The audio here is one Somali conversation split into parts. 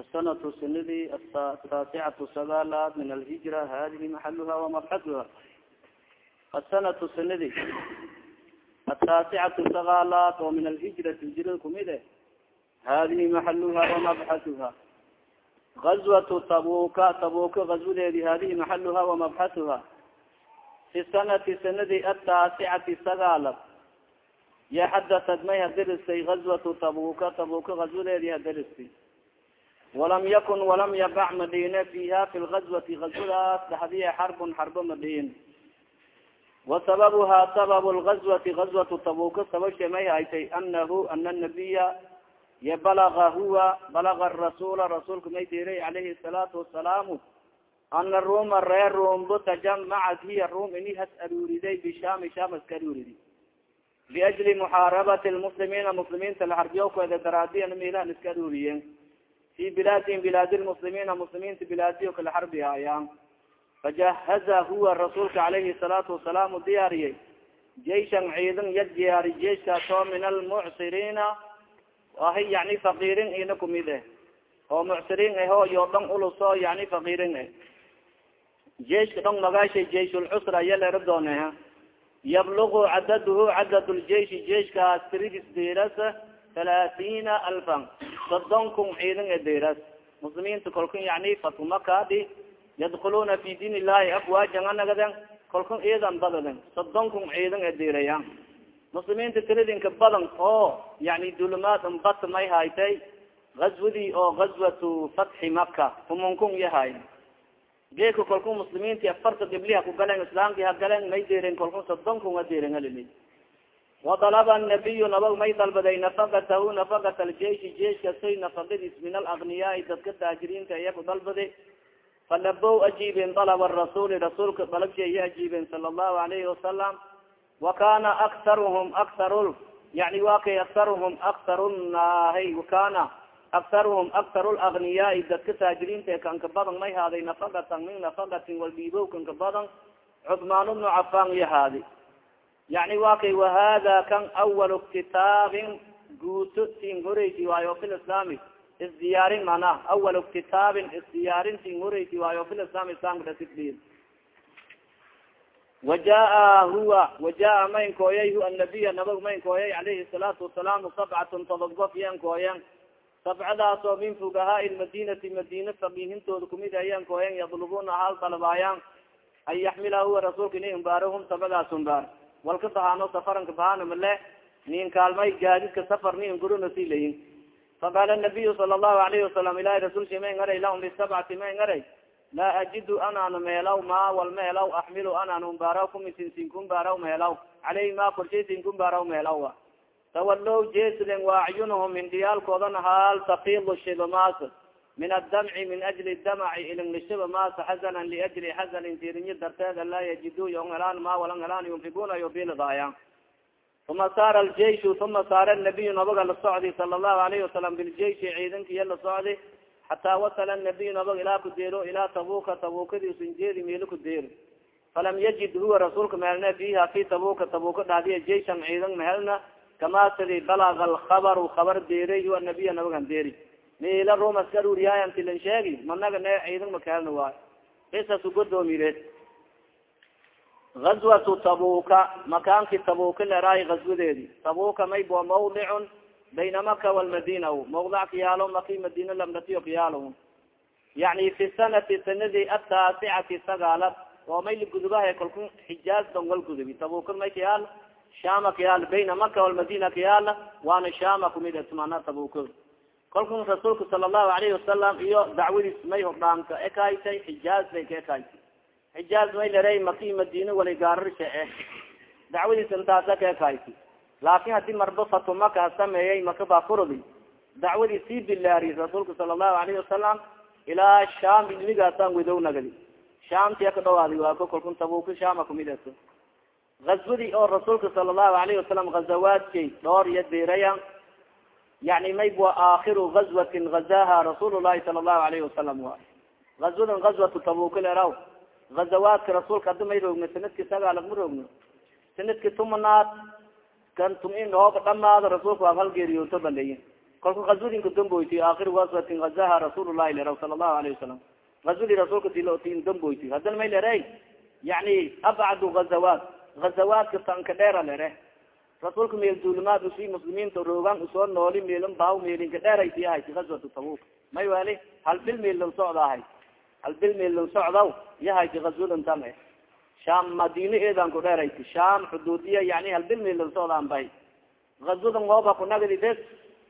asanatu sanadii ataasicatu sagaalaad min alhijra hadihi maxaluha wamabxaduha asanatu sanadii ataasicatu sagaalaad oo min alhijrati hijrada kumid e hadihi maxaluha wamabxaduha gazwatu tabuka tabuka gazwadeedi hadihi maxaluha wamabxatuha fi sanati sanadii ataasicati sagaalad ya xadatat may hadiristay gazwatu tabuka tabuka gazwadeedi hadiristay walam yakun walam yabac madhiine fiha fi lgazwati gazwadaas dhaxdiye xarbun xarbo madhiin wasababuha sababu lgazwati gazwatu tabuka sababshe may haytay anahu ana nabiya ya balaga huwa balaga rasula rasuulka may diray calayhi salaatu wasalaamu ana ruma reer rumbo tajamacat hiya rum ini has aruuriday bishami sham haska liajli muxaarabati lmuslimiina muslimiinta laxarbiyowkeeda daraadiyan milan iska aruuriyeen fi bilaadihim bilaadi lmuslimiina muslimiinta bilaadiyo kala xarbi haayaan fajahaza huwa rasuulka calayhi salaatu wasalaamu diyaariyey jaishan ciidan ya diyaari jeiskaasoo min almucsiriina ahi yani fakiirin ina kumid eh oo mucsiriin aho iyo dhong uluso yani fakiirin eh jeiska dhong magaashay jeisulcusra iya leera doone yablugu cadaduhu cadad ljeishi jeiskaas tiridis diras halaaثina alfan sodon kun ciidan e diras muslimiinta kolkan yani fatmakadi yadkuluna fi diin illahi afwaajan anagaden kolkan ciidan badaden sodon kun ciidan e diraya muslimiinta tiradinka badan oo yani dulumaad bat may haytay gazwadii oo gazwatu fatxi maka kumankun yahay. Geeka kolkun muslimiinti afarta dhibliha ku galeen islaamki ha galeen may diren kolkun sodon kun a diren halili wadalaba nabiyu nabag may dalbaday nafakatahu nafakat aljeishi jeiska say nafakadiis min alagniyaai dadka taajiriinta iya ku falabow ajiibeen dalaba rasuli rasuulka dalabsha iya ajiibeen sala allahu alayhi wasalam wa kana aktaruhum aktar yani wa kay aktaruhum aktar nahay wakana aktaruhum aktar lagniyaai dadka taajiriinta kanka badan may haaday nafakatan min nafakatin walbiibow kanka badan cudmaan bnu cafan iyo haadi yani wa kay wahada kan awal kitaabin guuto tin horeysi waayo fi lislaami isdiyaarin mana awal kitaabin isdiyaarin tin horeysi waayo fi lislaam islamka dasikdi wajaa huwa wajaa mayn kooyay hu anabiya nabag mayn kooyay calayhi salaatu wasalaamu sabcatun todob gof yan kooyan sabcadaas oo min fugahaa lmadinati madina faqiihintooda kumid ayan kooyan yadlubuna hal dalbaayaan an yaxmila huwa rasuulka ini umbaaro hum sabadaas umbaar walka bahaano safaranka bahaana male nin kaalmay gaadidka safar nin guruna si layin faqaala nabiyu sala allahu alayhi wasalam ilahi rasulsi may ngaray lahum bisabcati may ngaray laa ajidu anaan meelaw ma wal meelaw axmilu anaan umbaaraw kumisinsin kumbaaraw meelaw. Caleyhi ma korshaysin kumbaaraw meelaw tawalow jeslen wa acyunuhum indiyaalkoodana haal tafiidu shibamaas min adamci min ajli damaci ilinglishaba maas xasanan liajli xasanin tirinyo darteeda laa yajidu yon helaan ma walan helaan yunfiguna yobiladaaya uma saara aljeishu uma saara nabiyu nabaga la socdi sala allahu alayhi wasalam biljeishi ciidankiya la socdi xataa wasala nabiyu nabag ilaa ku deero ilaa tabuka tabukadi usinjeedi meelo ku deero falam yajid huwa rasuulka mehelna fiha fi tabuka tabuka dhadiya jeishan ciidan mehelna kama sidi balaga alkhabaru kabar deeray huwa nabiya nabagan deeri mila rumaska aruriyaaya tilan sheegi. Managa ne ciidan makahelna waayo isasu godoomireed gazwatu tabuka makaanki tabuka leraay gazwadeedi tabuka may mawdicun bayna maka walmadina mawdac kayaalo maki madina lamdatiyo kayaalo yani fi sanati sanadii ataasicati sagaalad oo may lagudubaha kalku xijaaz don wal gudubi. Tabuka may kayaal shama kayaal bayna maka walmadina kayaala waana shama kumid atmana tabuka kalku rasuulka sala allahu alayhi wasalam iyo dacwadiis may hordhaanka ekaaytay xijaaz bay ka ekaaytay xijaaz may larey maki madina wali gaararsha eh dacwadiis intaasa ka ekaaytay laakin haddii marba fatu maka sameeyey maka baa furudi dacwadii sii bilaari rasuulka sala allahu alayhi wasalam ilaa sham ilmigaasaan wedow nagadi shamtia ka dhawaadi waako kalkun tabuka shama kumid aso gazwadii oo rasuulka sala allahu alayhi wasalam ghazawaadkay dhoor iyo diraya yani may bua aakhiru gazwatin gazaha rasuul llahi sala allahu alayhi wasalam wa gazwadan gazwatu tabuka leraw gazawaadka rasuulka haddi may roogno sanadki sagaalag ma roogno sanadki tumanaad kan tum in hooga dhamaado rasuulka waa hal geeriyooto baleyin kolka gazwadinka damboyti aakir gaswatin gazaha rasuul llahi leraw sala allahu alayhi wasalam gazwadii rasuulka tilotin damboyti haddana may lere yani abcadu gazawaat gazawaadka tanka dheera lere rasuulka meel duulimaad usi muslimiinta roogan u soo nooli meelin baaw meelinka dheeraysi ahayti gazwatu tabuk may wali hal bil meel lan socda ahay? Hal bil meel lan socdaw yahayti gazwadan tame sham madina eedan ku dheerayti sham xuduudiya yani hal bil meel lan socdaan bahay gazwadan ooba kunagdi bes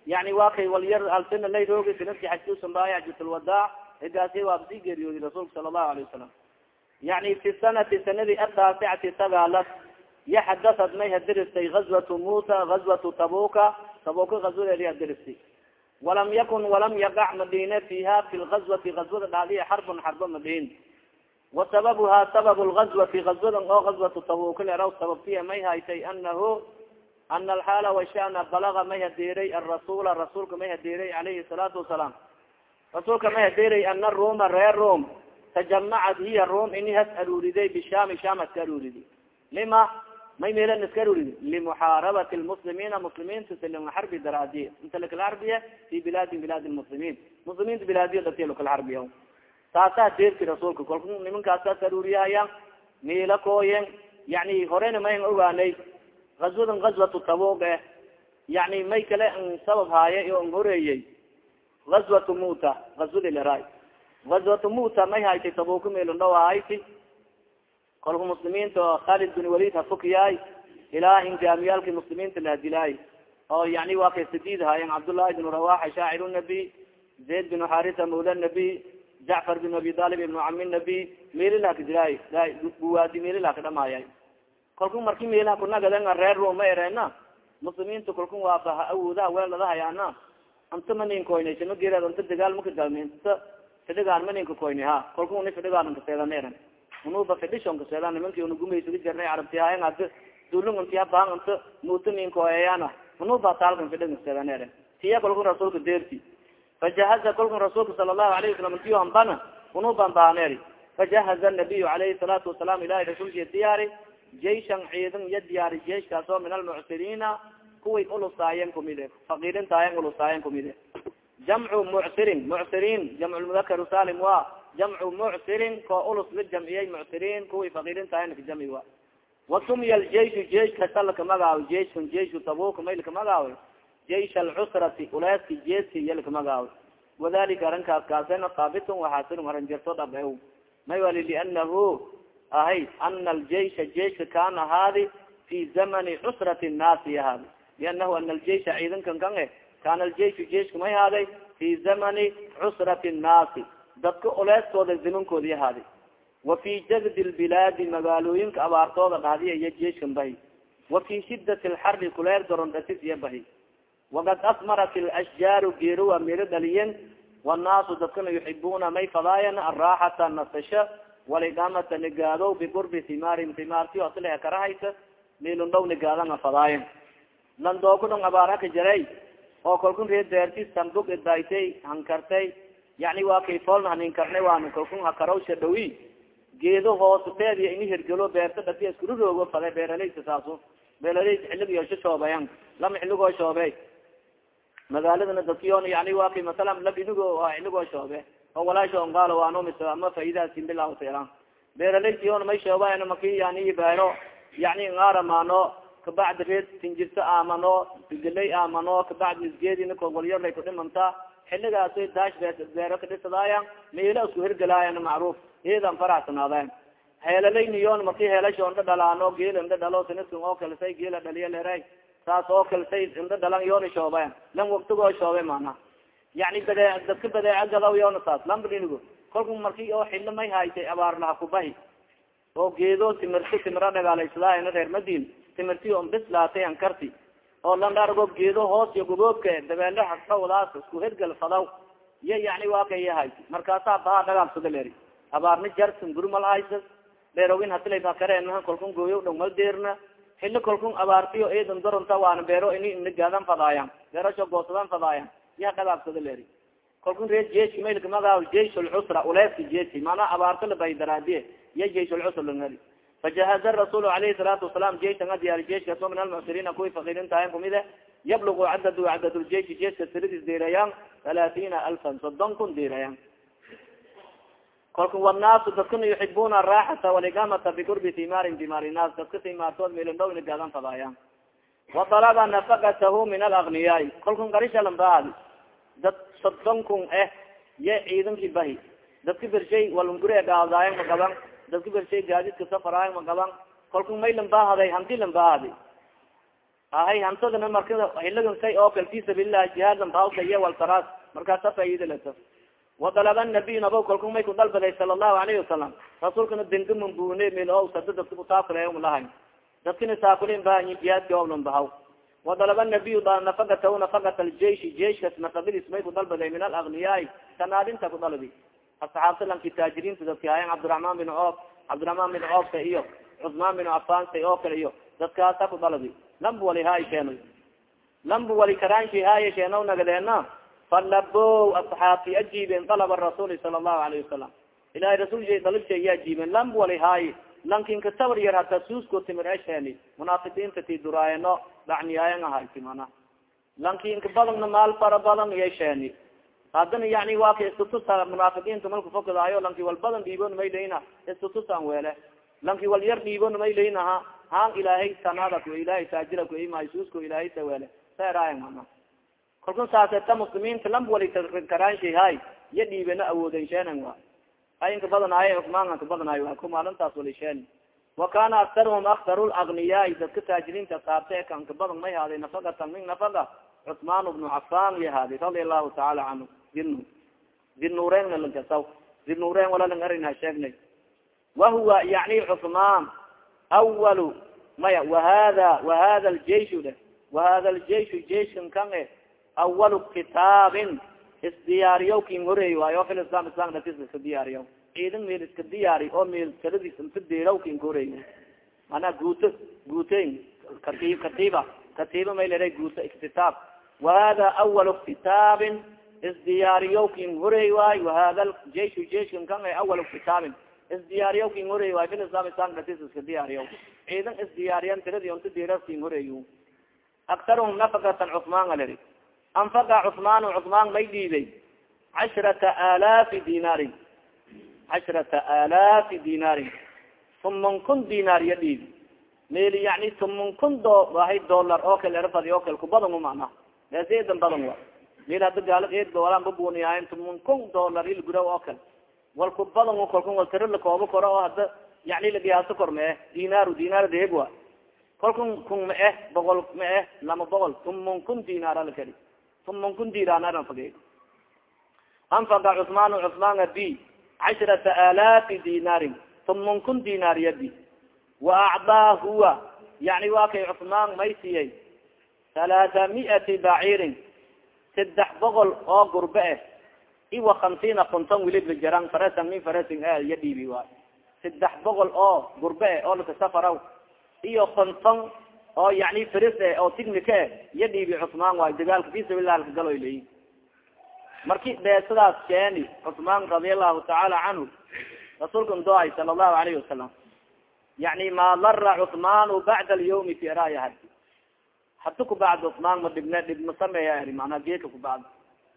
yani waa kay walyar alsina lay roogi sanadki xajkusanbaaya xajatulwadaac idaasi waabsii geeriyoodi rasuulka sala allahu alayh wasalam yani fi sanati sanadii ataasicati sagaalas yaxadasad may hadiristay gazwatu musa gazwatu tabuka tabuka gazwadeedi hadiristay walam yakun walam yaqac madine fiha fi lgazwati gazwada dhadiya xarbun xarbo madin wa sababuha sabab lgazwati gazwadan oo gazwatu tabuka leraw sababtiya may haytay anahu ana alxaala washana balaga may hadeeray arasula rasuulka may hadeeray alayhi salaatu wasalaam rasuulka may hadeeray ana ruma reer rom tajamacad hiya rom ini has aruuriday bishami sham haska aruuridi lima may meelan iska aruuridi limuxaarabati lmuslimiina muslimiinta silmxarbi daraadiye inta lakalxarbiya fi bilaadi bilaadi lmuslimiin muslimiinta bilaadiyo dati lakalxarbiya taasaa deerki rasuulka kolka nimankaasas aruuriyahaya miila kooyen yani horeyna mayn ogaanay gazwadan gazwatu tabug eh yani may kale n sabab haaye o n horeeyey gazwatu muta gazwadi lera gazwatu muta may haytay tabuka meelon dhawahayti kolka muslimiinta oo khalid bin walid hafukiyaay ilaa hingaamiyaalki muslimiinta lahadilaay oo yani waa kay sadid haayen cabdullahi bin rawaxa shaacir nabi zayd bin xarisa mawla nabi jacfar bin abi talib ibnu cami nabi meelilaa kadilaay buwaadi meelilaa kadhamaayay kalku marki meelaha kunagadan reer roma ereena muslimiinta kalku waa awoodaha weeladahayana anta manin koyne sima gereed anta dagaal maka galmi inta fidhigaan maninka koyne ha kalku uni fidhigaan kaseedan eren unuba fidhishon kaseedan nimanki una gumaysuga jarnay carabti hayan ad dulung intiya baan anta muuta nin koyayana unuba taalkan fidhin kaseedan eren tiya kalku rasuulka deerti. Fajahaza kalku rasuulka sala allahu alayhi wasalam intiyo ambana unuban baaneri fajahaza nabiyu alayhi salaatu wasalaam ilahi rasuulki diyaari. Jaishan ciidan ya diyaari jeiskaas min almucsiriina kuway ulusaayen kumide fakiirintaayen ulusaayen kumide jamcu mucsirin mucsirin jamculmudakar salim wa jamcu mucsirin ko ulus la jamciyey mucsiriin kuway fakiirintaayen kajamci wa wasumiya aljeishu jeish kasa lakamagaawi jeishun jeishu tabuka may lakamagaawi jeish alcusrati uleeski jeeski iya lakamagaawi wadalika arrinkaas kaasena haabitun waxaasilun haranjarto dhab may wali lianahu ahay ana aljeisha jeiska kaan ahaadi fi zamani cusrati nnaasi ahaadi lianahu ana aljeisha ciidankan kan e kaana aljeishu jeiska may ahaaday fi zamani cusrati nnaasi dadka oleeskooda zamankoodi ahaadi wa fi jagdi lbilaadi magaalooyinka abaartooda dhahdiya iyo jeiskan bahi. Wa fi shidati lxari kuleer doron dhasis iyo bahi. Wakad asmarat lashjaaru geerowa miro dhaliyen. Wannaasu dadkana yuxibuna may fadaayan araaxata nasasho waligamata nigaado biqurbi timaarin timaarti osle karahaysa milun dhow nigaadanga fadaayan. Landooku dhong abaaraka jaray oo kalkun ree deerti sambug idaaytay hankartay yani waa kay foolna haninkarnay waana kalkun hakarawsha dhawi geedo hoosteediya ini hirgelo beerta dhati iskuru roogo fada beeralaysa saaso beeralaysa xilig yosho shoobeyan lama xiligoo shoobe magaaladana dadkiyon yani waa kay masalan lab inigo xiligoo shoobe oo walaasho ngaalo waanomis ama faidasin bilawteelan beeralaysiyon may shoobayan maki yani beero yani ngaaramaano kabacdi reed tinjirto aamano gelay aamano kabacdi isgeedina kowalyarlay kudhimanta xiligaas daash beero kadhisadaayan meela isku hirgalaayan macruuf eedan faraxsanaadayan heelalayniyon marki heelasho indha dhalaano geel indha dhalo sinaskan oo kalisay geela dhaliya leray saas oo kalisay indha dhalan yoona shoobayan lan waktigoo shoobe mana yani bade dadka badeeca gadaw yoona saas lambanigo kolku marki oo xilo may haytay abaar laha kubahi oo geedo timirto timira dhagaalaysadaayan reer madin timirti on bislaatay an karti oo landhargo geedo hoos iyo gogoobka dabeelo hakawadaas isku hergal fadaw iyo yani waa ka yahay. Markaasaa baha dhagaamsada leri abaarna jarsan gurmal haysa beerogin hatilayba kareenaha kolkun gooyo dhong mal deerna. Xilo kolkun abaartiyo eedan doronta waana beero ini inagaadan fadaayan beerasho goosadan fadaayan iya dhagaabsada leri kolkun ree jeeski maylka magaa jeish lcusra uleeska jeeski maanaa abaarto labay daraadiye iyo jeish lcusra langari fajahaza rasuul alayhi salaatu wasalam jeisan a diyaari jeiskaasoo min almucsiriina kuwi fakirintahayn kumide yablugu cadadu cadadljeishi jeiska tiradis diirayaan halaaثiina alfan soddon kun diirayaan kolka wanaasu dadkana yuxibuna raaxata waligamata biqurbi timaarin timaari naas dadka timaartood milindhow ina gaadan fadaayaan waطalaba nafaqatahu min alagniyaai kolkan garishalanbaadi dad soddon kun eh ye ciidanki bahi dadka bershay walungure gaadaayan ma gaban dadka bershay gaadidka safaraayan ma gaban. Kolka may lambahaday hanti lambahadi ahay hantadana marka hilagan say oo kal fi sabiililah jihaad lambahawta iyo waltaraas markaasa faaiida leto wadalaba nabiy nabo kalku may ku dalbaday sala allahu alayhi wasalam rasuulkana dengamambune mil o sada dadka kutaakulahay dadkina taakulin bahanyi jihaadki oblan bahaw wadalaba nabiy nafagatahu nafagat aljeishi jeishkas nafagadiis may ku dalbaday min alagniyaai kanaadinta ku dalbi asxaabta lanki taajiriinta dadki hayan cabdiraحman bin coof cabdiraحman bin coofka iyo cusmaan bin cafansa oo kale iyo dadkaasa ku dalbi lambu wali haay sheeno lambu wali karaanshi haaya sheeno nagadeena falabo asxaabti ajiiben dalaba rasuuli sala allahu alayhi wasalam ilahay rasul dalibsha iya ajiiben lambu wali haayi lankinka tabar yar hata suusko timir esheeni munaafiqiinta ti duraayano dhacniyaayan ahayti mana lankinka badana maal fara badan iya sheeni haddana yani waa ka istutusa munaafiqiinta malka fokadaayo lanki wal badan dhiibon may layna istutusan weele. Lanki wal yar dhiibon may laynaha haan ilaahay sanada ku ilaahay taajira ku imahay suusko ilaahay ta weele. Saeraayan mana kalkun saaseta muslimiinta lamb wali karaanshahay iyo dhiibena awooden sheenan wa ayinka badanaay cusmaanka ka waa ku maalintaas wali wa kana aktaruhum aktaru lagniyaai dadka taajiriinta saabte kanka badan may haaday nafagatan min nafaga cusmaan bnu cafan ya haaday radia allahu tacaala canhu din dinuureenna lankasaw dinuureen wala lang arina sheegnay wahuwa yani cusmaan awalu maya wahada wahada ljeish de. Wahada ljeishu jeishkan kan e awalu kitaabin isdiyaariyo kin horeey waayo fil islam islam datis iska diyaariyo ciidan meel iska diyaari oo meel taladis inta deeraw kin horeey mana guuto guuteyn katiib katiiba katiiba may leedahay guuto iktitaab. Wahada awalu kitaabin isdiyaariyo kin horeey waay wahada jeishu jeishkan kan e awalu kitaabin isdiyaariyo kin horeey waay fil islam islam datis iska diyaariyo ciidan isdiyaariyan tiradi inta deera kin horeeyo aktaruhum nafakatan cusmaan aleri anfaqa cusmaan cusmaan may dhiibay cashrata alaafi dinaarin cashrata alaafi dinaarin tuman kun dinaar ya dhiibi meel yani tuman kun do wahay dollar oo kale erfadi oo kale kubadan mana eedan badan wa meel hada gaala eed walaan babuniyahayn tuman kun dollar il gura oo kale wal kubadan kalkun wal tiro lakoobo koro oo hada yani lagiyaaso kor ma eh? Dinaaru dinaar deeg wa kalkun kun ma eh? Boqol ma eh? Lama boqol tuman kun dinaar lakadi tuman kun diraanaan fage anfaqa cusmaan cusmaan abi. Cashrata alaafi dinaarin tuman kun dinaar yabi wa acdaa huwa yani waa kay cusmaan may siiyey halaata miati baciirin saddex boqol oo gurbe eh. Iwa hamsiina konton wiliba jaran farasan min farasin ya dhiibi waay. Saddex boqol oo gurbe eh oo lakasafaraw iyo konton oo yani fris e oo tignika e iyo dhiibi cusmaan waayo dagaalka fi sabilah lakagaloy leyi marki beesadaas sheeni cusmaan radiallahu tacaala canhu rasuulka doay sala allahu alayhi wasalam yani ma lara cusmaanu bacda alyawmi fi raya hadi hada kubacd cusmaan ma dhibne dhib ma sameeya eri manaa geeka kubacd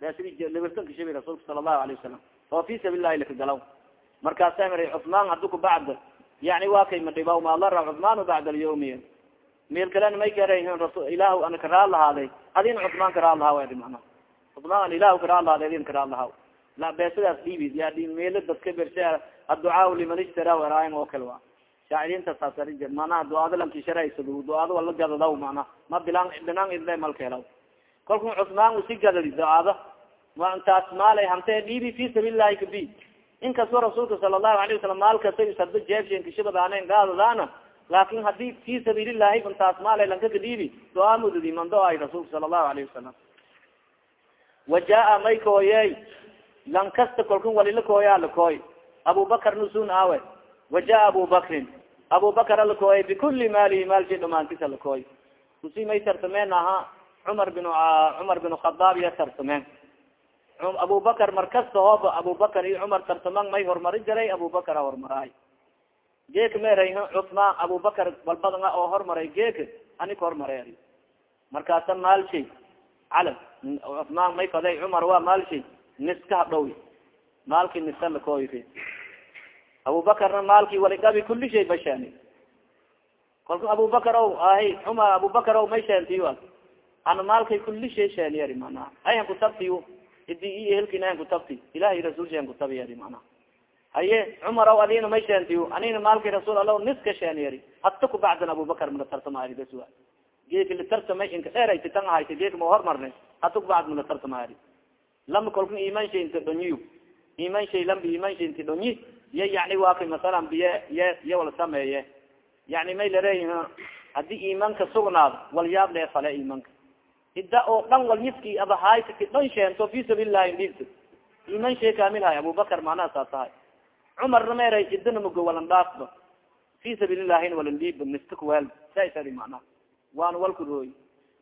beesadi libarsanka shabi rasuulka sala allahu alayhi wasalam oo fi sabiililahi lakagalaw markaasa mari cusmaan hada kubacd yani waa kay ma dhibaw ma lara cusmaanu bacda alyawmi meel kalena may kara ilah ana karaa lahaaday adin cusmaan karaa lahaa edi mana cusmaan ilah karaa lahaaday adin karaa lahaa la beesadaas dhiibi ya meelo dadka bershe adducaa liman ishtara eraayan oo kale wa shaaciriinta saasari manaha duaada lanki sharaysad duaada wala gadadaw mana ma bilaan binaan idle malka helaw kalku cusmaan usi gadadi duaada ma intaas maal hante dhiibi fi sabiililahi kabi inkastoo rasuulka sala allahu alayh wasalam maalkasa isado jeebshenkishibadaana gaadadaana laakin haddii fi sabiililahi intaas maal lanka kadhiibi duaa mudadi mando ay rasuulka sala allahu alayhi wasalam wa jaa may kooyey lan kasta kolkan walila kooya lakooy abubakar nusun awe wa jaa abubakrin abubakar alakooyay bikuli maalihi maalki dhamaantisa lakooy usi may tartameen aha cumar bin cumar bin khadaab iya tartameen abubakar markasta hooba abubakar iyo cumar tartaman may horumari jiray abubakar a horumaraay geeka meeray cusmaan abubakar balbadanga oo hormaray geeka anika hormaray markaasa maalshay calam cusmaan may faday cumar waa maalshay niska hadhow maalki niska lakoy abubakarna maalki waligabi kuli shay bashaani kalka abubakar o ahi cumar abubakar o may sheentiy ana maalkay kuli shay sheeniyer mana ayan kutabti idi i ehelkin ayan kutabti ilahay rasul shan kutabiyer mana haye cumar aw adina may sheentiy anina maalki rasuul ala niska sheeniyeri hata kubacdan abubakar mala tartamaari bas wa geeka litartamay inka dheerayta tan ahayta geeka ma hormarne hata kubacd mala tartamaari lama kolka iman shay inta dhonyiy iman shay lamba iman shay dhonyi iya yani waa kay masalan biye ye iya wala sameeye. Yani may lareeyihi haddii imanka sugnaado walyaab lee fale imanka hida oo dhan walyiski abahaytaki dhan sheento fi sabiililahi dhiibta. Iman shay kamilhay abubakar macnaha saas tahay cumarna meeray idina mugo walan dhaafba. Fi sabiililahina walan dhiibba miska kuweel saasadi macnaha waana walku rooy.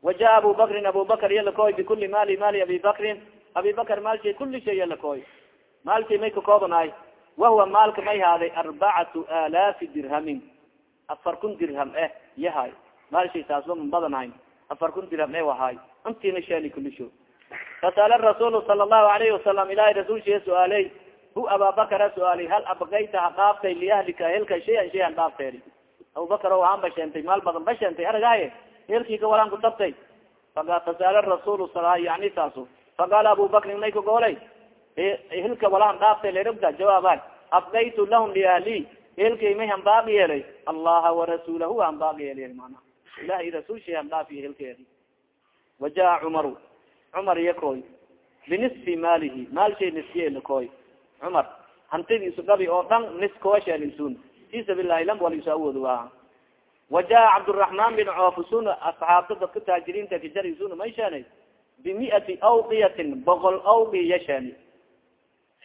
Waja abu bakrin abubakar yalakoy bikuli mali mali abi bakrin. Abi bakar maalshay kuli shay yalakoy maalshay may kakoobanay wahuwa maalka may haaday arbacatu alaafi dirhamin afar kun dirham eh yahay maalshay taasba man badanayn afar kun dirham eh wahay intina sheeni kulisho fasala rasuul sala allahu alayhi wasalam ilahay rasulshiya su'aaley hu ababakara su'aalay hal abgayta ha dhaaftay liahlika helka shayan shayan dhaafteedi abubakar o aan ba sheentay maal badan ba sheentay aragaye helkiika walaan kutabtay fasala rasuul yani saaso faqaala abubakrin may kagoolay hilka walaan dhaaftay lerogda jawaabaan afdaytu lahum liahli helkay may han baaqi yeelay? Allaha warasuulahu han baaqi yeelay mana ilahay rasuulshay han dhaafiy helkeedi wajaa cumaru. Cumar yakoy binisfi maalihi. Maalshay niskiye lakoy cumar hantidiisu gabi oo dhan nis koosheelisun fi sabiilahi lam walisu awood waa. Wajaa cabduraحman bin coofusun asxaabta dadka taajiriinta kajarisuna may sheenay bimiati awqiyatin boqol awqi yasheeni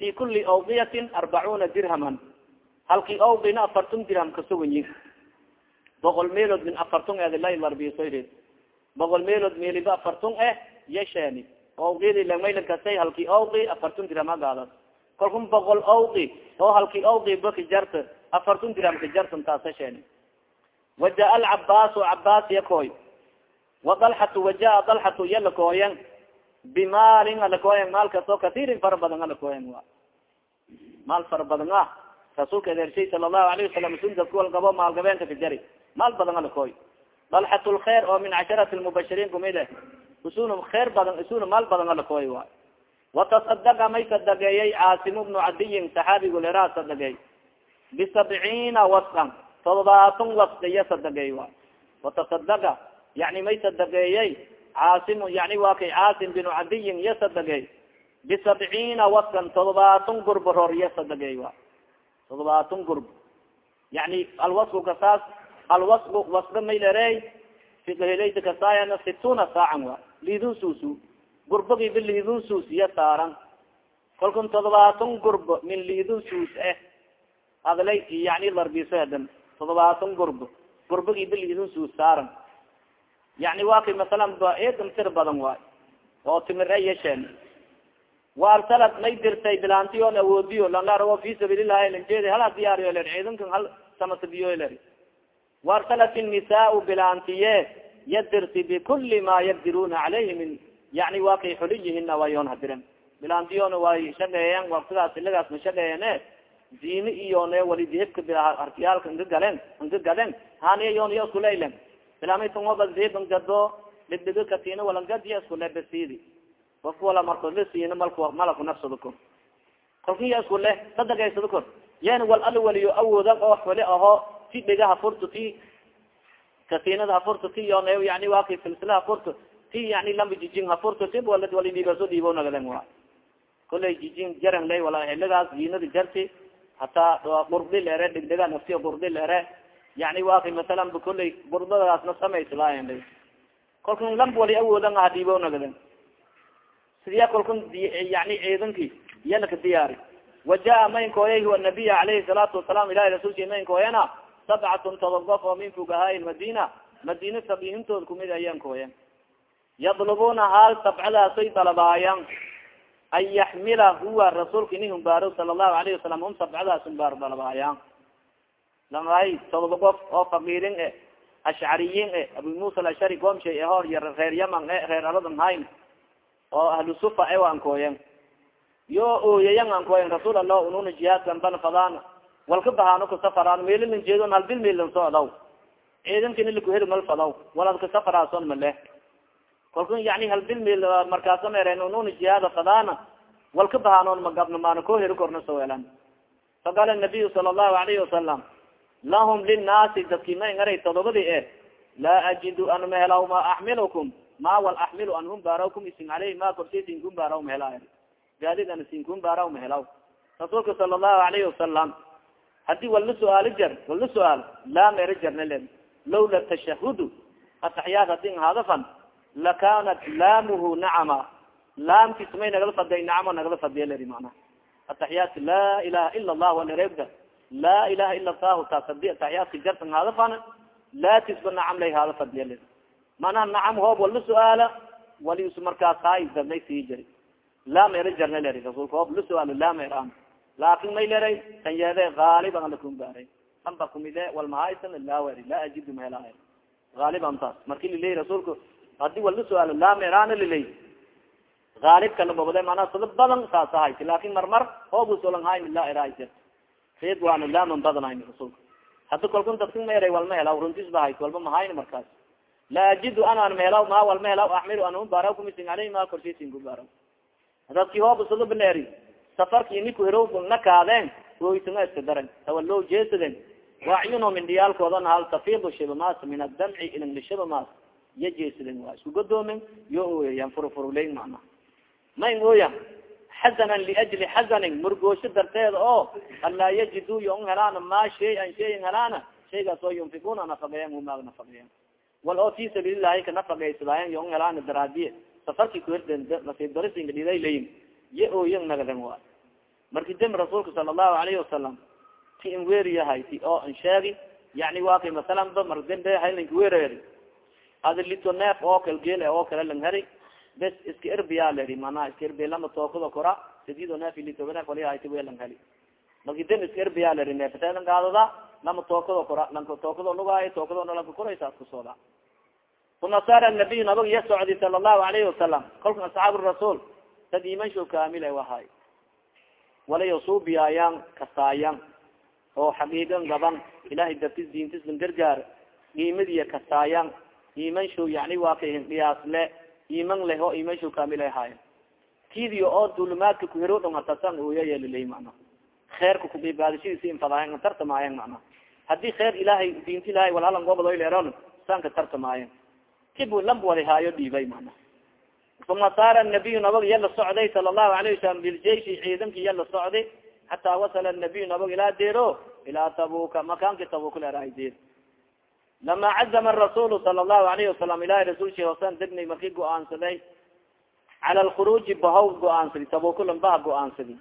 fi kuli awqiyatin arbacuna dirhaman. Halki awqina afartun dirham kasuganyi boqol meelood min afartun eedlalarbisoy boqol meelood meeliba afartun eh yasheeni awqidi langmaylan kasay halki awqi afartun dirham agaadas kalkun boqol awqi oo halki awqi ba kajarta afartun dirham kajartan taasa sheeni wajaa alcabaasu cabaas yakoy wadalxatu wajaa dalxatu yalakooyan bimaalin alakooyan maal kasto katiirin fara badan alakooyan wa maal fara badan ah. Rasuulka adeershay sala allahu alayhi wasalam sundadku walgabo maalgabeenka kajari maal badan alakooy dalxat lkhair oo min casharati lmubashiriin kumid eh. Isuna khair badan isuna maal badan alakooy wa watasadaga may sadageeyay caasimu bnu cadiyin saxaabigu leraa sadageey bisabciina waskan todobaatan wasdiya sadageey wa watasadaga yani may sadageeyey caasim yani waa kay caasim binu cadiyin iya sadageey bisabciina waskan todobaatan gurba ror iya wa todobaatan gurb. Yani alwasku kasaas alwasku wasda may lerey fihleyta kasaayana situna saacan wa lidun suusu. Gurbagiiba lidun suus iya saaran. Kalkun todobaatan gurb min lidun suus eh. Adlay yani larbisedan todobaatan gurb. Gurbagiiba lidun suus saaran yani wa kay masalan eedan tir badan waay. Oo timir ay yesheen waarsalad may dirtay bilaanti on awoodiyo lanlarago fi sabiililahi lanjeed hala diyaariyo ler ciidankan hal samasabiyo ler waarsalat nisaau bilaantiye yadirti bikuli ma yaqdiruna calayhi min yani waa kay xuliyihina wayon hadiren bilaantiyona way shaqeeyen waktigaas ilagaas ma shaqeeyene diini iyone wali dihibka artiyaalka nga galen nga gaden haniya yon iyo iskulaylen bilaamitungoba dihib ngado dhigdhigo katina walangadiya iskule besidi ofka wala marko lasiina malk malaku nafsado ko kalka ya isku leh sadagaysado yani wal ali waliyo awooda oo wali aho ti dhiga hafurto ti katinada hafurto ti yon yani waa kay silsila hafurto ti yani lamba jijin hafurto ti wala wali dhiibaso dhiibo nagaden wa. Kolay jijin jaran lay wala xiligaas diinada jarti. Hataa burdi leere dhigdhiga naftiya burdi leere yani waa kay masalan kolay burdadaasna samayslaayan lay kalkan lamba wali awoodan aha dhiibo nagaden sidiya kalkun yani ciidanki yalaka diyaari. Wajaa maynkoyay huwa nabiy alayhi salaatu wasalam ilahi rasulki maynkoyana sabcatun todob oo min fugahaai madina madina sabihintood kumid ayaan koyen yadlubuna haal sabcadaasay dalabaayan an yaxmila huwa rasuulka ini humbaaro sala allahu alayhi wasalam hum sabcadaas humbaaro dalabaayan langay todoba qof oo fakiirin e ashcariyiin e abu musa alashari gomshay e hor iyo reer yaman e reer aradan hayn oo ahlu sufa e wankooyen yo ooyayan ankooyen rasuul allah ununa jihaadkan bana fadaan walka bahaano kasafaraan meelilin jeedon hal bil meelin socdaw ciidankina lakuheli mal fadaw walad kasafaraason male kalku yani hal bil meel markaasa meren ununa jihaada fadaana walka bahaanoon magabna maana ko heri korna saweelan faqala nabiyu sala allahu alayhi wasalam lahum linnaasi dadki ma ngaray todobadi e laa ajidu an mehelaw ma axmilukum ma wal axmilu an humbaaraw isin aleyh ma korsi sinkumbaaraw mehela gaadid an sinkumbaaraw mehelaw rasuulka sala allahu alayhi wasalam haddii wala su'aali jar wala su'aal laa mera jarna le lawla tashahudu ataxiyaat haddii hadafan lakanat laamuhu nacama. Laamkis may nagala faday nacamo nagala fadiya leri mana ataxiyaat laa ilaha ila allah walareegda laa ilaha ila allahu taas hadi ataxiyaadka jartan hadafan laatisba nacam lay hada fadiya leri mana nacam hoob wala su'aala walius markaas hay dadnay sii jari. Laa mera jarna leri rasulka hoob la su'aalo laa meran laakin may leray kan yeede aaliban alakumbaaray amba kumide walmahaysan laweri laa ajidu mahelaay aaliban taas marki liley rasuulka haddii wala su'aalo laa merana liley aalibka labobade manaa sada badan saas ahayt laakin marmar hoobusolan hayn la erays red waana laaman badanhayn rasuulka. Hadi kalkun dadka ma eray walma helaw runtis ba hayt walba mahayn markaas. Laa ajidu anaan mahelaw ma walma axmilu anumbaaraw kumisin aley ma korsisin kubaaraw dadki hoobusado baneeri safarki ini kuhero nakaadeen oytanga iska daran tawalo jeesaden wacyuno min dhiyaalkoodan hal tafidu shibamas min adamci ilang shibamas iya jeesaden waa isku godoomen yo ooyayan furfurleyn macna mayn ooya xazanan liajli xazanin murgoosho darteeda oo anlaa yajidu yon helaana ma shayan shayan helaana shaygaas oo yunfikuna nafaqeyan humaag nafaqeyan wal oo fi sabiililahi ka nafaqeysadaayan yon helaana daraadiye safarki kuherden nasiib darisinka dhiday leyin ye ooyan nagadan waay marki dem rasuulka sala allahu alayhi wasalam ti in weeriyahay ti oo in sheegi yani waa kay masalan ba mar dembe halinka weereri ada lito neef oo kal oo kale lang bes iska erbiya leri mana iska erbiya lama tookada kora sidido neef lito neef walihati we lang heli marki dem iska erbiya leri neefteedan gaadada lama tookado kora lanka tookado lugaayo tookado lanka koraysaas kusooda uma saara nabiy nabag iya socdi sala allahu alayhi wasalam kolka asxaab rasuul dad imansho kamil wahay. Walayo suubiyaayan kasaayan oo xaqiigan gaban ilahay dartis diintis lan gargaar iimadiya kasaayan imansho yani waa ka le iman leh oo imansho kamil ahaaya kidiyo oo dulumaadka kuhero dhon hatasan ooya yeelilay mana. Kheerka kuqiibgaadashadiisi infadaayan tartamaayan mana. Hadii kheer ilahay diinta ilahay walhalan gobado leeron sanka tartamaayan kib lamb walihaayo dhiibay mana. Uma saara nabiyu nabag iya socday sala allahu alayh wasalam biljeishi ciidanki iya socday xataa wasala nabiyu nabag ilaa deero ilaa tabuka makaanki tabuka leerahay deer lama cazama rasulu sala allahu alayhi wasalam ilahi rasulshi hoosan degnay marki go'aansaday cala lkhuruuji bahaw go'aansadi tabukulan baha go'aansadi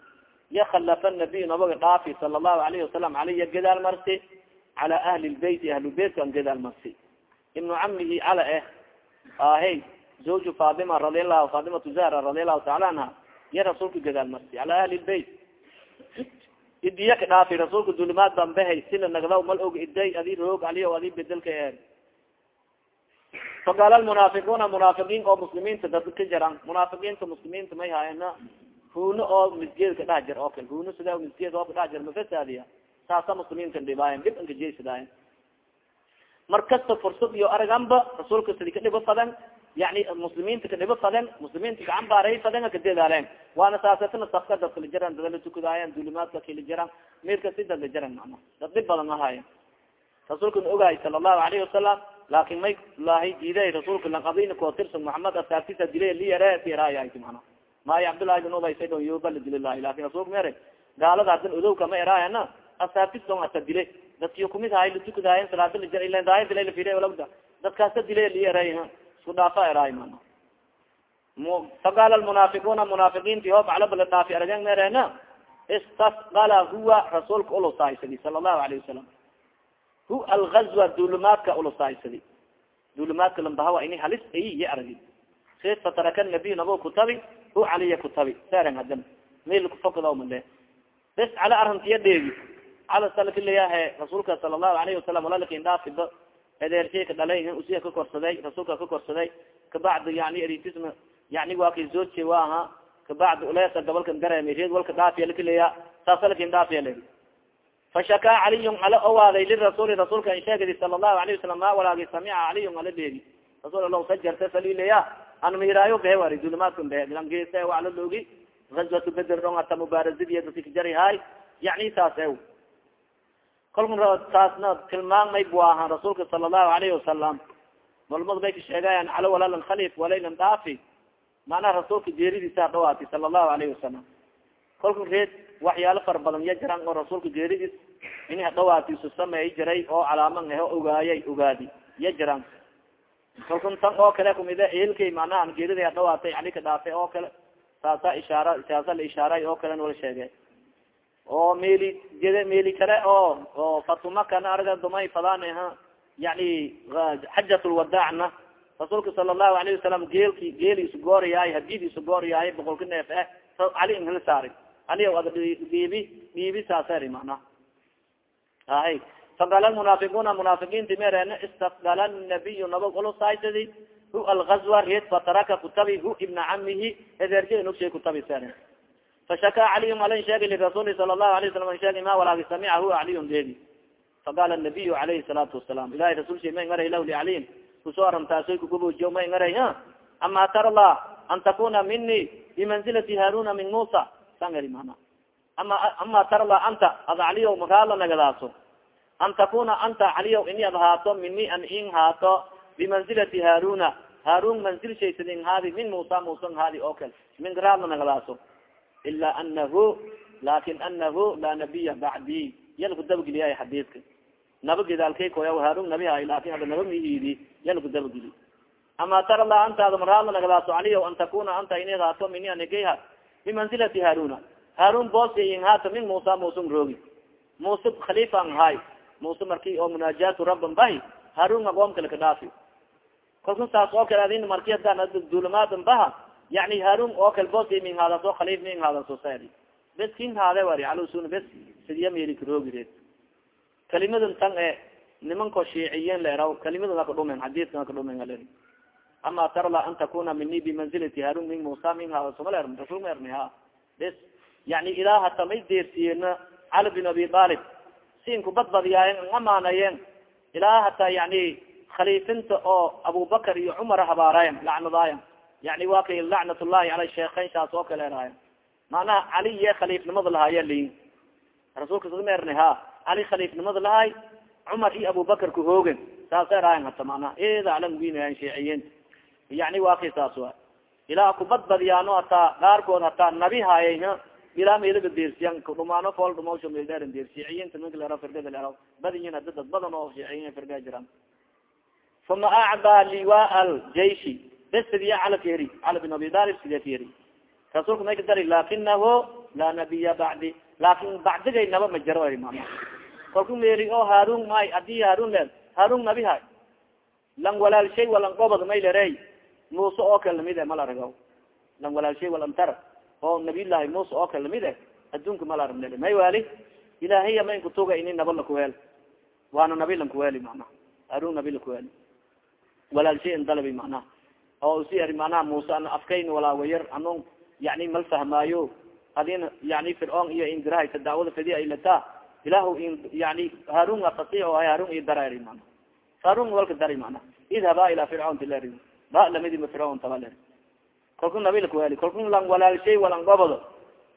ya khalafa nabiyu nabaga dhaafi sala allahu alayhi wasalam alaya gadaal marsi cala ahli lbeyti ahlubeytkan gadaal marsi ibnu camihi cala eh ahe zawju fatima radialahu fatimatu zahra radialahu taala anha iya rasuulka gadaal marsi cala ahli lbeyt idiya ka dhaafi rasuulka dulimaad ban bahay sila nagdaw mal og iday adi roog aliyo adi bedelka e faqaala lmunaafiquuna munaafiqiin oo muslimiinta dad ka jaran munaafiqiinta muslimiinta may haayana huno oo misgeed ka dhex jir oo kale huno sida misgeed oo kadhex jir mafasaadiya saasa muslimiinta dhibaayan dhib anka jeysadaaya mar kasta fursad iyo araganba rasuulka sidi ka dhibo fadan yani muslimiinta kadhibo faden muslimiinta gacan baaray faden kadadaalen waana saasatana safka dadka lajaran dada la tukadaayan dulimaadka kala jaran mirka si dad lajaran mana dad dhib badan ahaayan rasuulka ogahay sala allahu alayhi wasalam laakin may lahi diiday rasuulka lanqadina koo tirsan muxamed asaartisa dilay liyare siraayahati mana maayo cabdullahi bin ubay saydon yoba la dili laakiin rasuulka mere gaalada hadan odowka ma eraayana asaartis don ata dile dadki kumid ahay latukadaayan salaada lajar ilan daaya dilay lafire olawda dadkaasa dile liyare isku dhaafa eraay mana faqaala lmunaafiquuna munaafiqiinti hoob calabala dhaafi aragen merena. Istasqala huwa rasuulka ulusahaysadi sala allahu alayhi wasalam hu algazwa dulumaadka ulusahaysadi dulumaadka lambahawa ini halis ayi iya aragi sid fataraka nabiy nabo kutabi hu caliya kutabi saren hadan meel kufokada male bes cala arhantiya dheegi cala salkaleyahe rasuulka sala allahu alayhi wasalam walalakin dhaafido edershay ka dhalay usiya ka korsaday rasuulka ka korsaday kabacdi yani eritisma yani waa kay zooje wa kabacdi uleesa gabalkan dareemay reed walka dhaafiya lakaleya saasa laakiin dhaafiya le fashakaa caliyun ala owaaday lirasuuli rasuulka in sheegadi sala allahu alayhi wasalam ma walaagi samica caliyun ala dheegi rasul law sajarta salileya an miraayo behe wari dulumaadkan behe langese wala loogi. Gazwatu beder dhong hata mubaarazadiya dasikajari hay yani saas ew kolka taasna tilmaamay bu ahaa rasuulka sala allahu alayhi wasalam malmad bay ka sheegayan calo walalan khalif walaylan dhaafi macnaha rasuulka geeridiisa dhawaati sala allahu alayhi wasalam kolka reed waxyaalo fara badan ya jiraan oo rasuulka geeridiis ini hadhawaatiisu sameey jiray oo calaaman ahe ogaayay ogaadi ya jiraan. Kolkan tan oo kale kumide eelkay macnaha geerida hadhawaatay ali ka dhaafay oo kale saasa ishaara saasa la ishaaray oo kalen wala sheege oo meli meli kale oo oo fatumaka arga dumay fadaan ha. Yani xajat lwadacna rasuulka sala allahu alayhi wasalam geelki geeli isu gooriyahay hadid isu gooriyahay boqolka neef eh ali inhala saari ali ada dhiibi dhiibi saaseri mana ahay faqala munaafiquna munaafiqiinti mereen istaqala nabiyu nabag ulusaysadi hu algazwa reed fataraka kutabi hu ibna camihi ederje nugshay kutabi sere fashaka caliyum alin sheegi lirasuuli sala allahu alay salam sheegi ma walaagi samica hu caliyun deedi faqala nabiyu alayhi salaatu wasalam ilahi rasul shay may ngaray lah lialiyin ku soo aramtaasoy kugubujiyo may ngaray ama tarla an takuna mini bimanzilati haruna min musa san eri mana ama ama tarla anta ad caliyo maraala nagadaaso an takuna anta caliyo ini ad haato mini an in haato bimanzilati haruna harun manzil shaysadin haadi min musa musan haadi oo kale min garaadna nagadaaso ila anahu laakiin anahu laa nabiya bacdi yalku dabageliyaay xadiidka naba gedaalkay koya harun nabi hay laakiin ada naba mihiidi yalku dabageli ama tara la antaada maraadna nagadaaso caliyo an takuna anta ini haato mini anigayha bimanzilati haruna harun boos in haato min musa musun roogi musa khaliifan hay musa marki oo munaajaatu rabban bahi harun agoom kale ka dhaafi kalku saas oo kale adin marki hadan dulumaadan baha yani harun oo kale boos min haadaso khaliif min haadaso sadi bes kin haade wari alusun bes sidiya meelika roogireed kalimadan tan e nimanko shiiciyen leeraw kalimadan aka dhumen xadiiskan aka dhumen aler ama tarla an takuna mini bimanzilati harun min musa min haadaso maler rasul merni ha bes yani ilaa hata may deersiyena cali bin abi talib sinku badbadiyaayen an amaanayen ilaa hata yani khaliifinta oo abubakar iyo cumar habaarayen lacnadaayan yani wa kay lacnat llahi cala sheekayn saas oo kale eraayan macnaha cali ye khaliifnimada lahaaya liin. Rasuulka samerni ha cali khaliifnimada lahay cumar iyo abubakar ku hoogen saasa eraayan hata macnaha eda alan winayan sheeciyiin yani wa kay saas wa ilaa kubadbadiyaano hataa qaarkood hataa nabi haayay ilaa meelaba deersiyan dhumaano fool dhumaasho meel dheeran deer shiiciyiinta minka lera firgada lera badiyin hada dad badan oo shiiciyin firgaa jiraan. Uma acdaa liwa aljaishi bes sidiya cala keri cala bin abi talib sidiya keri rasuulka may ka dari lakinahu laa nabiya bacdi laakin bacdigay naba ma jaro eri mana kalku meeri oo harun may haddii harun le harun nabi hay lang walaal shay walan gobod may lerey muuse oo kale la mid e mala aragaw lang walaal shay walan tar oo nabiyllahi muuse oo kale la mid e adduunka mala arag lele may wali ilahiya mayn kutuga ini naba lakuweel waana nabi lankuweeli macnaha harun nabi lakuweeli walaal shay in dalabi macnaha oo si eri macnaha muuse ana afkayn walaawayar anun yani mal fahmaayo. Adina yani fircoon iyo ingirahaysa daawada fadi ay lataa. Ilahu in yani harun afasi o harun i dara eri mana harun walka dari mana idhaba ila fircaun tileri ba lamidima fircaun tabaler kalku nabi lakuweli kalku lang walaal shay walan gobodo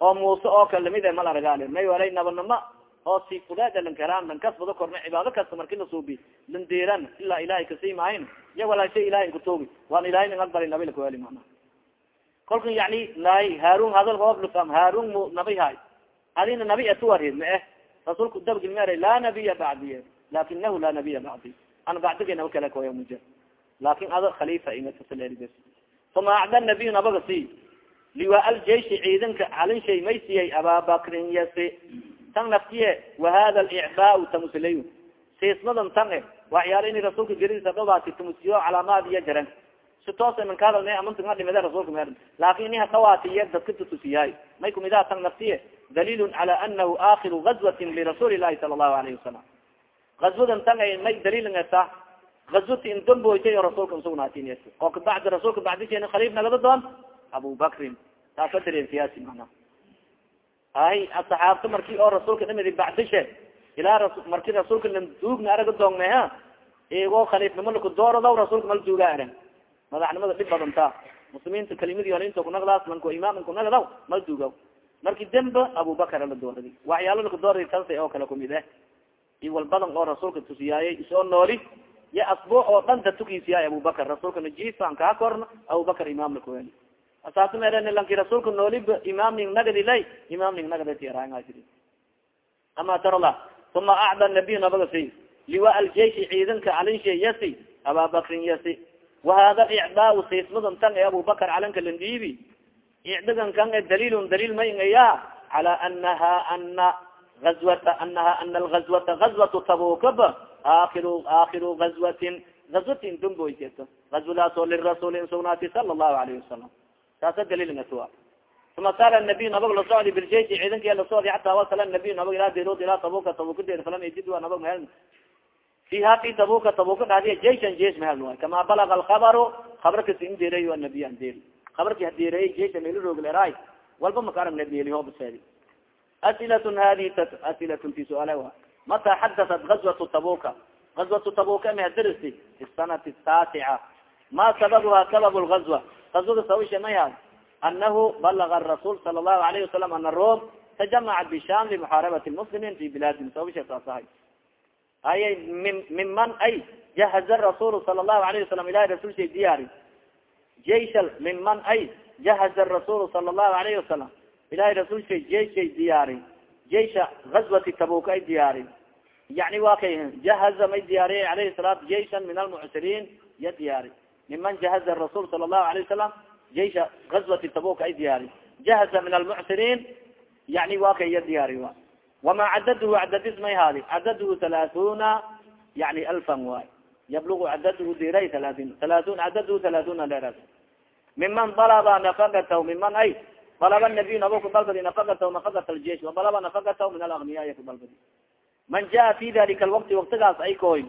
oo muuse oo kale la mid e mal aragaale may walay nabanama oo si fudeeda lankaraan lan kasbado korna cibaado kasta marki lasuubi lan deeran ilaa ilahay ka sii maahin iya walaal shay ilahay kutuugi waan ilahay nang aqbali nabi lakuweli mana kolka yani naay harun hadal hoob lufam harun mu nabi hay. Adina nabi atuwarid ma eh. Rasuulku dabgil mer laa nabiya bacdiye lakinahu laa nabiya bacdi ana bacdige naba kale koya mujer laakin ada khalifa ingatasaleris uma acda nabiyu nabaga si liwa aljeishi ciidanka calin shay may siyay ababakrin yasi tan naftiye wahada alicbaa tamusilay siismadan tan e waxyaala ini rasuulka geridiisa dhabaati tamusiyo calaamaad iya jaran. Si toosa man kahadalna amanti nga dhimade rasulka mer laakin ini hakawaatiye dadka tutusiyaay may kumidaa tan naftiye? Dalil cala anahu akiru gazwatin lirasuuli lahi sala allahu alayhi wasalam gazwadan tan ay may dalilngata gazwati indamboytay oo rasulka insugnaatins oo kabacdi rasulka bacdishen khaliif nagada doon? Abu bakrin. Taasa dareersiyaasi mana ay asaxaabta marki oo rasuulka dhimidi bacdishe ilaa marki rasuulka landuugna araga doogneha igoo khaliifnimo laku dooradaw rasuulka mal duuga aren madaxnimada dhib badanta muslimiinta kalimadii holinta kunagdaas lanko imaam kunagdaw mal duugaw. Marki dembe abubakar la dooradi waxyaalo laku dooradi tansa oo kale kumid eh i walbadan oo rasuulka tusiyaayay isoo nooli. Ya asbuuc oo dhan da tukiisiyaay abubakar rasuulka najiifan kaa korna abubakar imaam lakuweli asaas mere lanki rasuulka nooliba imaam ning nagadi lay imaam ning nagadatiarangasi ama tarola uma acda nabiy nabaga liwa aljeishi ciidanka calinshe yasi ababakrin yasi wahada icdaa siismadan tan ee abubakar calanka landhiibi icdagan kan e dalilun dalil ma ingaya cala anaha ana azwata anaha ana algazwata gazwatu tabukaba akiru akiru gazwatin gazwatin dumboyseto gazwadaasoo lirasuuli sugnaati sala allahu alayhi wasalam taasa dalilngatua uma saara nabiy nabag la socdi biljeishi ciidanki la socdi xata wasala nabiy nabag ilaa derood ilaa tabuka tabuka deer falam yajid wa nabag mahel fiha fi tabuka tabuka dhadiya jeishan jeis mahel waay. Kama balaga alkhabaru kabarkasi in deeray a nabiy an deeri kabarki hadeereeyey jeisha meelirogleray walba maka arag nabieli hoobasedi asilatun hadi asilatun ti suaale wa mata xadatat gazwatu tabuka gazwatu tabuka mahadarisi fi sanati taasica ma sababuha sabab lgazwa gazwada sababshe may had anahu balaga rasul sala allahu alayhi wasalam ana rom tajamacat bisham limuxaarabati lmuslimin fi bilaadihim sababshe saasahay ayay min minman ay jahaza rasul sala allahu alayhi wasalam ilahi rasul shay diyaari jaishal minman ay jahaza rasul sala allahu alayhi wasalam ilahi rasul shay jeishay diyaari jaisha gazwati tabuka ay diyaari yani wa kay jahaza may diyaariye alayhi salatu jaishan min almucsiriin ya diyaari miman jahaza rasul sala allahu alayه wasalam jaisha gazwati tabuka ay diyaari jahaza min almucsiriin yani wa kay ya diyaari a wama cadadhu cadadis may haadi cadadhu halaaثuna yani alfan waay yablugu cadadhu diray halaaثin halaaثun cadadhu halaaثuna leeras miman dalaba nafakataw miman ay dalaba nabiy nabo kubalbadi nafakataw nafakat ljeish wadalaba nafakataw min alagniyaai kubalbadi man jaa fi dalika alwakti waktigaas ay koy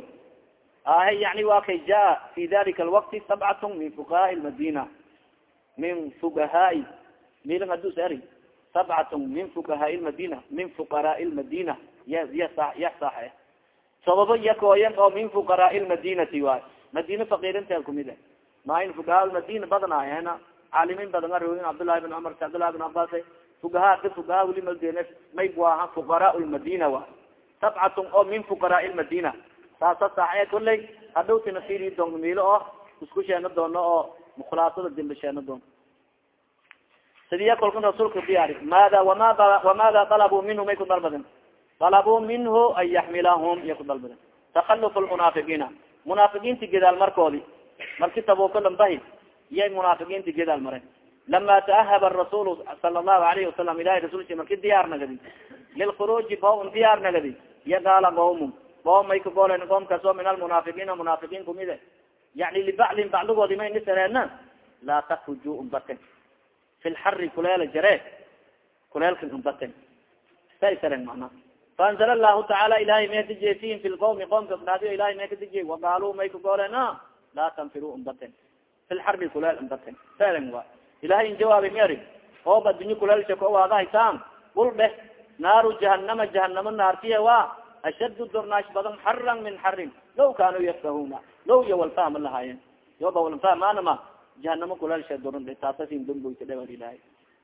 ah yani wa kay jaa fi dalika alwakti sabcat min fuqahaai lmadina min fuqahaai milan hadus eri sabcat min fuqahaai lmadina min fuqaraai lmadina ya ya sax sababo yakooyan oo min fuqaraai lmadinati waay madina fakirinteed kumid e maain fuqahaa lmadina badanaayena caalimin badan arooyin cabdullahi bin cumar cabdullahi bin cabas fuqahaa ka fuqaha weli madine may buaha fuqaraa lmadina wa sabcatun oo min fuqaraa lmadina saasa saaxe kolley hadhowtina firi doon miilo oo isku sheeno doono oo mukhulaasada dimbe sheeno doon sidiya kolkan rasuulka diyaari maada wamada wamada dalabuu minhu? May ku dalbadin dalabuu minhu an yaxmilahum iya ku dalbadin takaluf lmunaafiqiina munaafiqiinti gedaal markoodi marki tabukalambahi iyay munaafiqiinti gedaal mare lama taahaba rasuul sala allahu alayhi wasalam ilahi rasulki marki diyaar nagadi lilkhuruuji bao diyaar nagadi iya qawmum qoom may kagolen oo min almunaafiqiina munaafiqiin kumide yani libaclin bacdigoodi may nisareena laa takruju umbaten. Fi lxari kuleela jare kuleelkan umbaten. Saisaren mana faanzala allahu tacaala ilahay may kadijiye fihim fi lqawmi qoomka naadiyo ilahay may kadijiye wagaaluu may kagolen laa tanfiru umbaten. Fi kuleel umbaten. Saren wa ilahay in jawaabi mari oob adunyo kuleelsha ko waadahaytaan ul dheh. Naaru jahanama jahanamo naartiye wa ashad dornaash badan xaran min xarin law kaanuu yafkahuna law iyo walfahma lahaayen yoba walfahmaanama jahanamo kuleelsha doron dhe taasasin damboysa dhe ilahay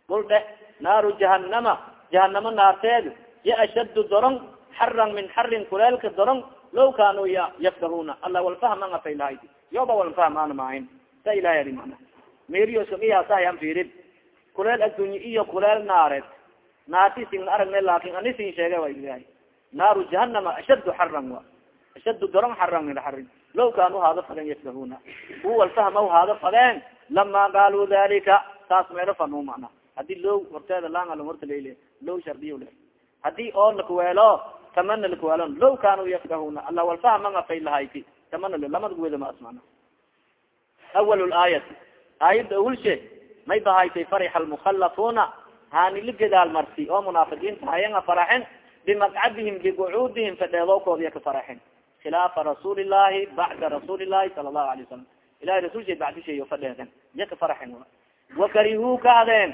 ul dheh naaru jahanama jahanamo naarteed ya ashadu doron xaran min xarin kuleelka doron law kaanuu ya yafkahuna alla walfahman afay lahay yoba walfahmaana maahin sa ilahay ari mana meriyo sugiyaasayaan fiirid kuleel addunya iyo kuleel naareed naarti singna aragne laakin ani sin sheege wa naaru jahanama ashadu xaran wa ashadu doron xaran xarin law kaanuu haada fadeen yafkahuna u walfahma haada fadeen lama qaaluu dalika taas meelo fanu mana haddii low horteeda laangal horta laile low shardiyo le haddii oo lakuweelo tamana lakuweelon law kaanuu yafkahuna alla walfahmanga fay lahayti tamana lamada guweda ma asmana awal laayati aayadda awalshe may bahaytay farixa almukhalafuuna haani la gadaal marsi oo munaafiqiinta hayanga faraxen bimaqcadihim biqucuudihim fadheedowkoodiya ka faraxen khilaafa rasuuli llahi bacda rasuuli llahi sala allahu alay wasalam ilahay rasulsha bacdishayo fadheeden iya ka faraxen wakarihuu ka hadeen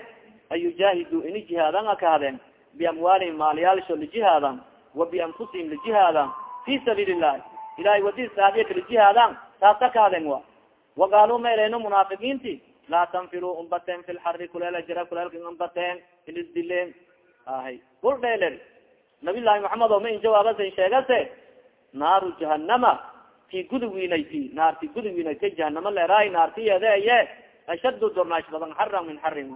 an yujaahiduu ini jihaadanga ka hadeen biamwaalihim maalyaalsho lijihaadan wa bianfusihim lijihaadan fi sabiili llahi ilahay wadis aadiya kala jihaadan taasa ka hadeen wa waqaaluu maeleno munaafiqiinti laa tanfiruu umbateen fi lxari kuleel jira kuleelka umbateen ilisdileen ahay kul dheeler nabi llahi maxamed o ma in jawaabasan sheegase naaru jahanama ti guduwiinayti naarti guduwiinayta jahanama leeraay naartiyedeeye ashadu dornaash badan xaran min xarin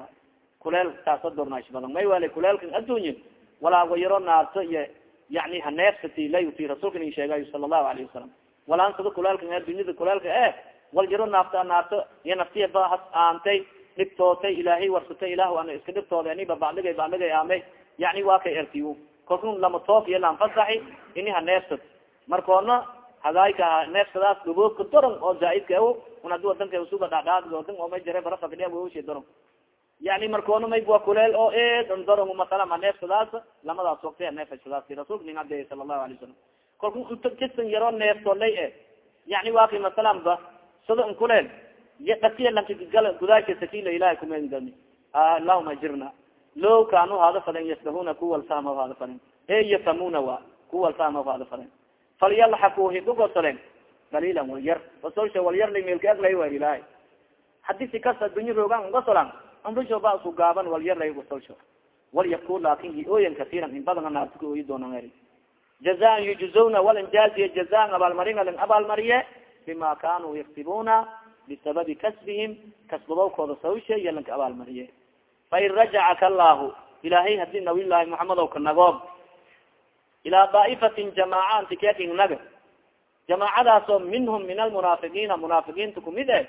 kuleel taasa dornaash badan. May wale kuleelkan addunya walaa wayaro naarto iyo yani haneefsati layuti rasuulka in sheegayo sala allahu alayhi wasalam walaan sada kuleelkan addunyada kuleelka e wal jaro naafta naarto iyo naftiya aantay dhibtootay ilaahay warsatay ilah iska dhibtooda aniba bacligay bacligay aamay. Yani waa kay ertiy korkun lama took iyo lanfasaxi ini haneefsat markoona hagaayka neefsadaas gaboobka doron oo zaaidka a un hadi wadanka usuba dhadhaad wadan oo may jare barafakadhiya wawshe doron yani markoona may waa kuleel oo eedan doron masala ma neefsadaas lamadaas wakti neefsadaas rasulka nin adeey sala allahu alay wasalam kalku kisan yaroo neeftolay e yani waa kay masalan ba sado n kuleel y dhatiya lankagal gudaasha sakila ilahay kumengami allahuma ajirna low kaanu hada faden yasdahuna kuwalsama hada faden e yafamuna wa kuwalsama hada faden falyalxaku hidugosolen daliilan walyar rasulsha walyar lamelkaagla wa ilahay haddii si kas addunya roogan ugasolan amrisho ba isku gaaban walyar lay rasulsha walyaku laakin hi-ooyan kasiiran in badana naartika ooyi doona eri jazaan yujuzawna walinjaaziya jazaan abaalmarin alin abaalmariye bima kanuu yaktibuna bisababi kasbihim kasbadowkooda sawshe iyo lanka abaalmariye fain rajacaka allahu ilahay haddii nabiy llahi muxamed ow ka nagoob ilaa daa'ifatin jamaaca antikeking naga jamaacadaasoo minhum min almunaafiqiina munaafiqiinta kumid e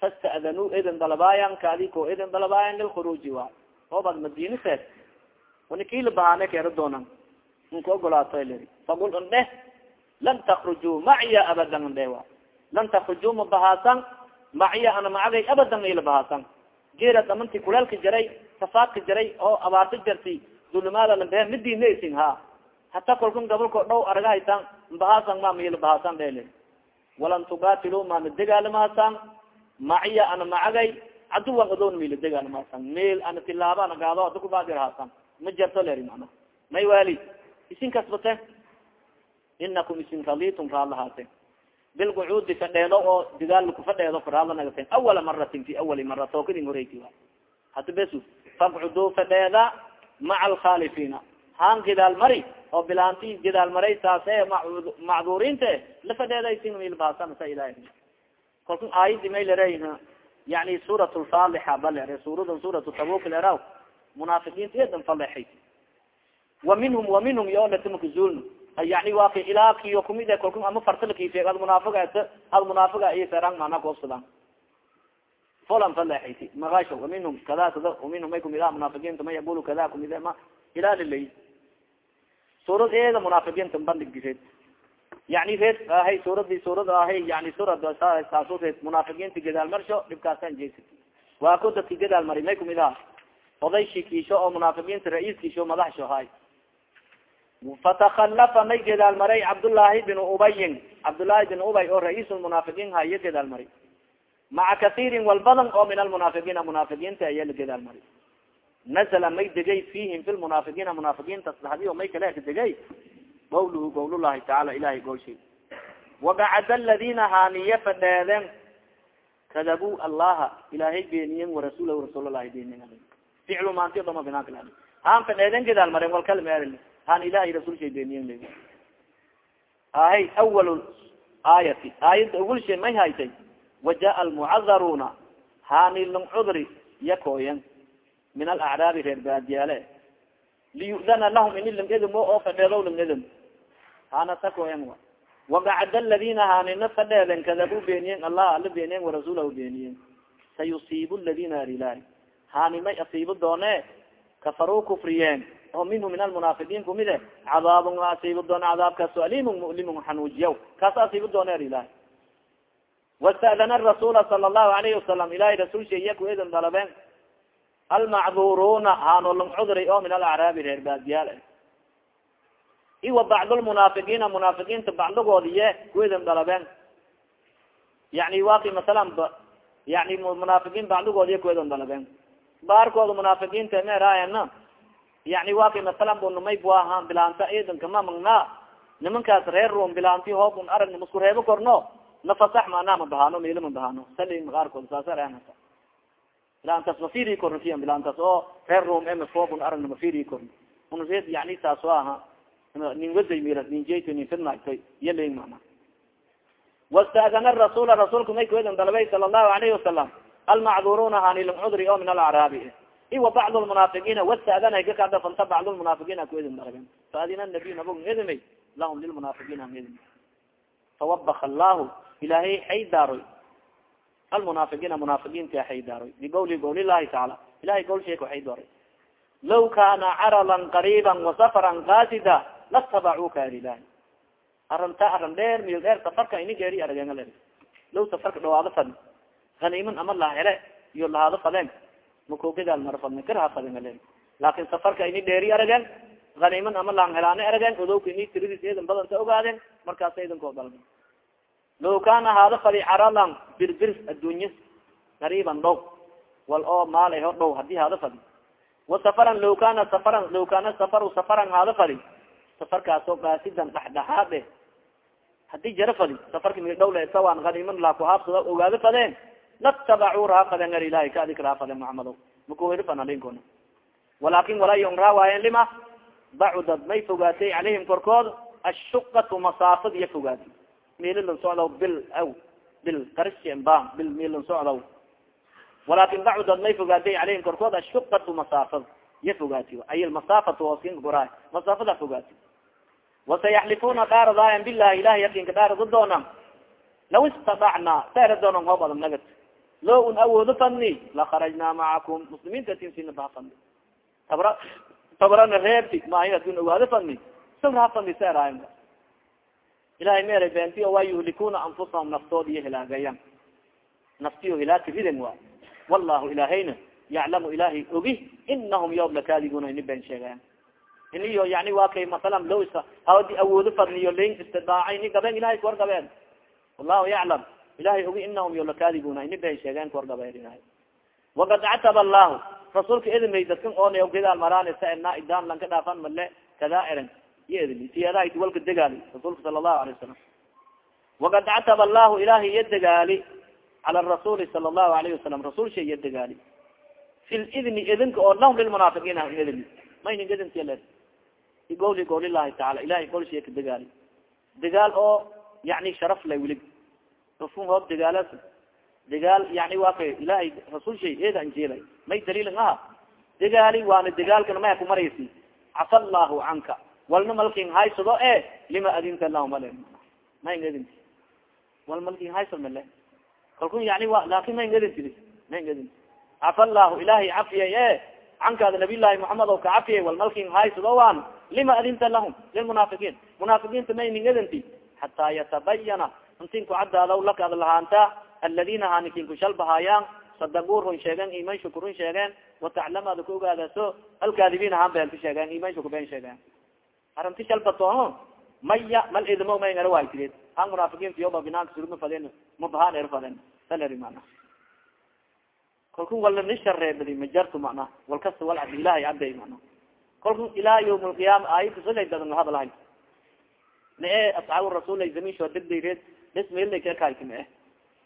fasta'danuu idin dalabaayan kaadi ko idin dalabaayan lilkhuruuji wa oobad madini seed wanikila bahaane keera doonan inka ogolaato leri faqul n dheh lan takrujuu maciya abadan n dheh wa lan takrujuu ma bahaasan maciya ana macagay abadan ila bahaasan geera damanti kuleelka jaray safaadka jaray oo abaarto jarti dulumaada lambehe midinaysin ha hata kalkun gabalko dhow aragahaysan mbahaasan ma mila bahaasan dhele walan tugaatilu mana degaalamahasan maciya ana macagay caduwan odown mila degaalamahasan mil ana tilaaba ana gaado ada kubaadirhaasan ma jarto leri mana may wali isin kasbate? Inakum isin raditum raadlahaate bilgucuudi fadheedo oo digaal kufadheedo raadla nagaten awala maratin fi awali mara tookadin horeyti hata besu faqcudu fadheeda maca alkhalifiina haan gidaal mari oo bilaanti gidaal maray saase macduuriinta la fadheedaysin milbaasan sa ilahi kalku aayadi may lere yani suurat lfaalixa ba lere suuradan suurat tabuk leraw munaafiqiinta eedan faleexay wa minhum wa minhum yo latamakazuulna yani waa ka ilaakiyo kumid kalku ama fartalkiife ad munaafiga ad munaafiga iyo serang mana koobsadaan folan faleexayti magasho wa minhum kada kada minhum may kumid ah munaafiqiinta ma yaqulu kada kumid ma ilaa lilay suurad munaafiqiinta bandhigireed yani reed ahay suuradii suurad ahay yani suurad saasu reed munaafiqiinta gadaal marsho dhibkaasaan jeesi. Waa ko dadki gadaal mari may kumid aha oday oo munaafiqiinta ra'iiskiisho madaxsho hay fatakalafa may gadaal maray cabdullaahi bin ubayin cabdullaahi bin ubay oo ra'iisulmunaafiqiin hayo gadaal mari maca kaiirin walbadan oo min almunaafiqiina munaafiqiinta ayaa la gadaal mari nazla may degay fihim fi lmunaafiqiina munaafiqiinta saxdiyo may kale ka degay. Qawluhu qawl llahi tacaala ilahay golshay wagacada aladina haaniye fadheeden kadabuu allaha ilaahay beeniyen warasuulahu rasuullahi beeniyen ficlu maanti dhama binaanka haan fadheeden gadaal maren haan ilahay rasuulshay beeniyen le ahay awal aayati. Aayadda awalshay may haytay. Wajaa almucadaruuna. Haani lang cudri yakooyan. Min alacraabi reer baadiyaale. Liyudana lahum ini lang edmo oo fadheedo lang edm hana takoyan a wagacada aladina hanina fadheeden kadabuu beeniyen allah ala beeniyen warasuulahu beeniyen sayusiibu ladina arilahi hani may asiibo doone kafaruu kufriyeen oo minhu min almunaafiqiin kumide cadaabun asiibo doone cadaabkaaso alimun mulimun xanuujiyaw kaasa asiibo doone arilahi wasta'dana rasuula sala allahu alayhi wasalam ilahay rasuulsha iya ku idin dalabeen. Almacduruuna haano lang cudri oo min alacraabi reer baadiyaal iwa bacdlmunaafiqiina munaafiqiinta bacdigoodi ye ku idin dalabeen. Yani waki masalan yani munaafiqiin bacdigood iya ku idin dalabeen. Baarkooda munaafiqiinta meeraayana yani waki masalan bu numay bu ahaan bilaanta idanka ma magna nimankaas reer rum bilaanti hoob un arag masku reebo korno. Nafasax maanaa ma bahano mila ma bahano. Sali qaarkood saasa bilaantaas mafiri korno fiyan bilaantaas oo reer rum e mafoob un aragna mafiri korno. Un reed yani saas o aha nin mila nin nin fidnaytoy iyo leyin mana wasta'dana rasuula rasuulka may kuwedan dalabay sala allahu alayhi wasalam almacduruuna hanilm cudri oo min alacraabi iwa bacd lmunaafiqiina wasta'dana kakada fanta bacd lmunaafiqiina kuedin dalaben faadina nabiy nabog edimay lahum lilmunaafiqiina edim fawabaka allahu ilahay haydaaroy almunaafiqiina munaafiqiinta haydaaroy biqawli qawli llahi tacaala ilahay qawl sheek haydooray law kana caradan qariiba wasafaran kasida latabacuuka er ilahi arinta arrin dheer miyo dheer safarka ini geeri arageen le law safarka dhawaado fad haniiman ama lahele iyo lahaado fadeen makogagal mara fadn karaha fadin le laakin safarka ini dheeri arageen haniiman ama lang helaane arageen odowka ini tiradis eedan badanta ogaadeen markaasa idankoo dalba law kana haada fadi caralan birbir addunya qariiban dhow wal oo maalay ho dhow haddii haada fadi wasafaran law kana safaran law kana safaru safaran haada fadi safarkaasoo kaasidan dhexdhexaade haddii jara fadi safarka mi dhowle sawan haniiman laa kuhaabsada ogaado fadeen latabacu raha faden ar ilahi ka adik raha faden muxamado makuweli fanalinkona walakin walaa yonraa waayen lima bacudad may fogaatay calayhim korkood ashuqatu masaafad iyo fogaatay miililan socdaw bil aw bil karisba bil miilan socdaw walakin bacudad may fogaatay calayhim korkood ashuqatu masaafad iyo fogaati ay masaafatu hoosinka goraa masaafada fogaati wasayaxlifuna dhaaradayan bilahi ilahi yakinka dhaarada doona law istadacna saera doonan hoob adag loo un awoodo fadni lakarajna macakum muslimiinta tinsina baha fadni tabra tabrana reebti maayo adun ogaado fadni sabra fadni seeraay ilahay meera beenti waa yuhlikuna anfusahum naftood iyo hilaagayan naftiyo hilaaka riden wa wallahu ilahayna yaclamu ilahay ogi inahum yoob lakadibuna ini been sheegayan iniyo yani waa kay masalan lo hadi awoodo fadniyo lain istidaaca ini gaben ilahay kuwar gabeen wallahu yaclam ilahay ogi inahum yo lakadibuna ini been sheegayan kuwar gabeen ilahay wakad cataba allahu rasuulka edimay dadkan oona gedaal maraan sa idaan lanka dhaafan male kada eran. Iyo edimi tiyadaha walka degaali rasuulka sala allahu alay wasalam wakad cataba allahu ilahay iya degaali cala rasuuli sala allahu alayhi wasalam rasuulsha iya degaali fi lidni idinka oo lahum lilmunaafiqiin idni maynin idintiale igowli gowli lahi taala ilahay golshiya ka degaali degaal oo yani sharaf lay welig rafun hoob degaalas degaal yani waa kay ilahay rasuul shay anjeelay may daliilin aha degaali waana degaalkana maya kumaraysi cafa allahu canka walna malkin haysado e lima adinta lahu male mayn edinti wal malkin haysad male kalku yani wa laakin mayn edinti mayn edinti cafa allahu ilahay cafiyay e cankaada nabiy llahi muxamed o ka cafiyay wal malkin haysado waan lima adinta lahum lilmunaafiqiin munaafiqiinta mayning edinti hataa yatabayana intin kucadaadaw laka ad lahaanta aladina hanikin kushalbahaayaan sadaquu run sheegen imansha kurun sheegeen wataclam ada ka ogaadaso alkaadibiin ahaan been ka sheegeen imansha kubeen sheegeen arinti shalbato maya mal idmo may ngara waaytireed han munaafiqiinta yoba binaanka suruma faden mabahaan er faden saleri mana. Kalku wala nishareebadi majartu mana. Wal kasta wal ad ilahay aday mana. Kalku ilaa yawm lqiyaama aayadkasolay dadan lahadlahay na e zaminsho degdayreed desmailay kakaytime eh?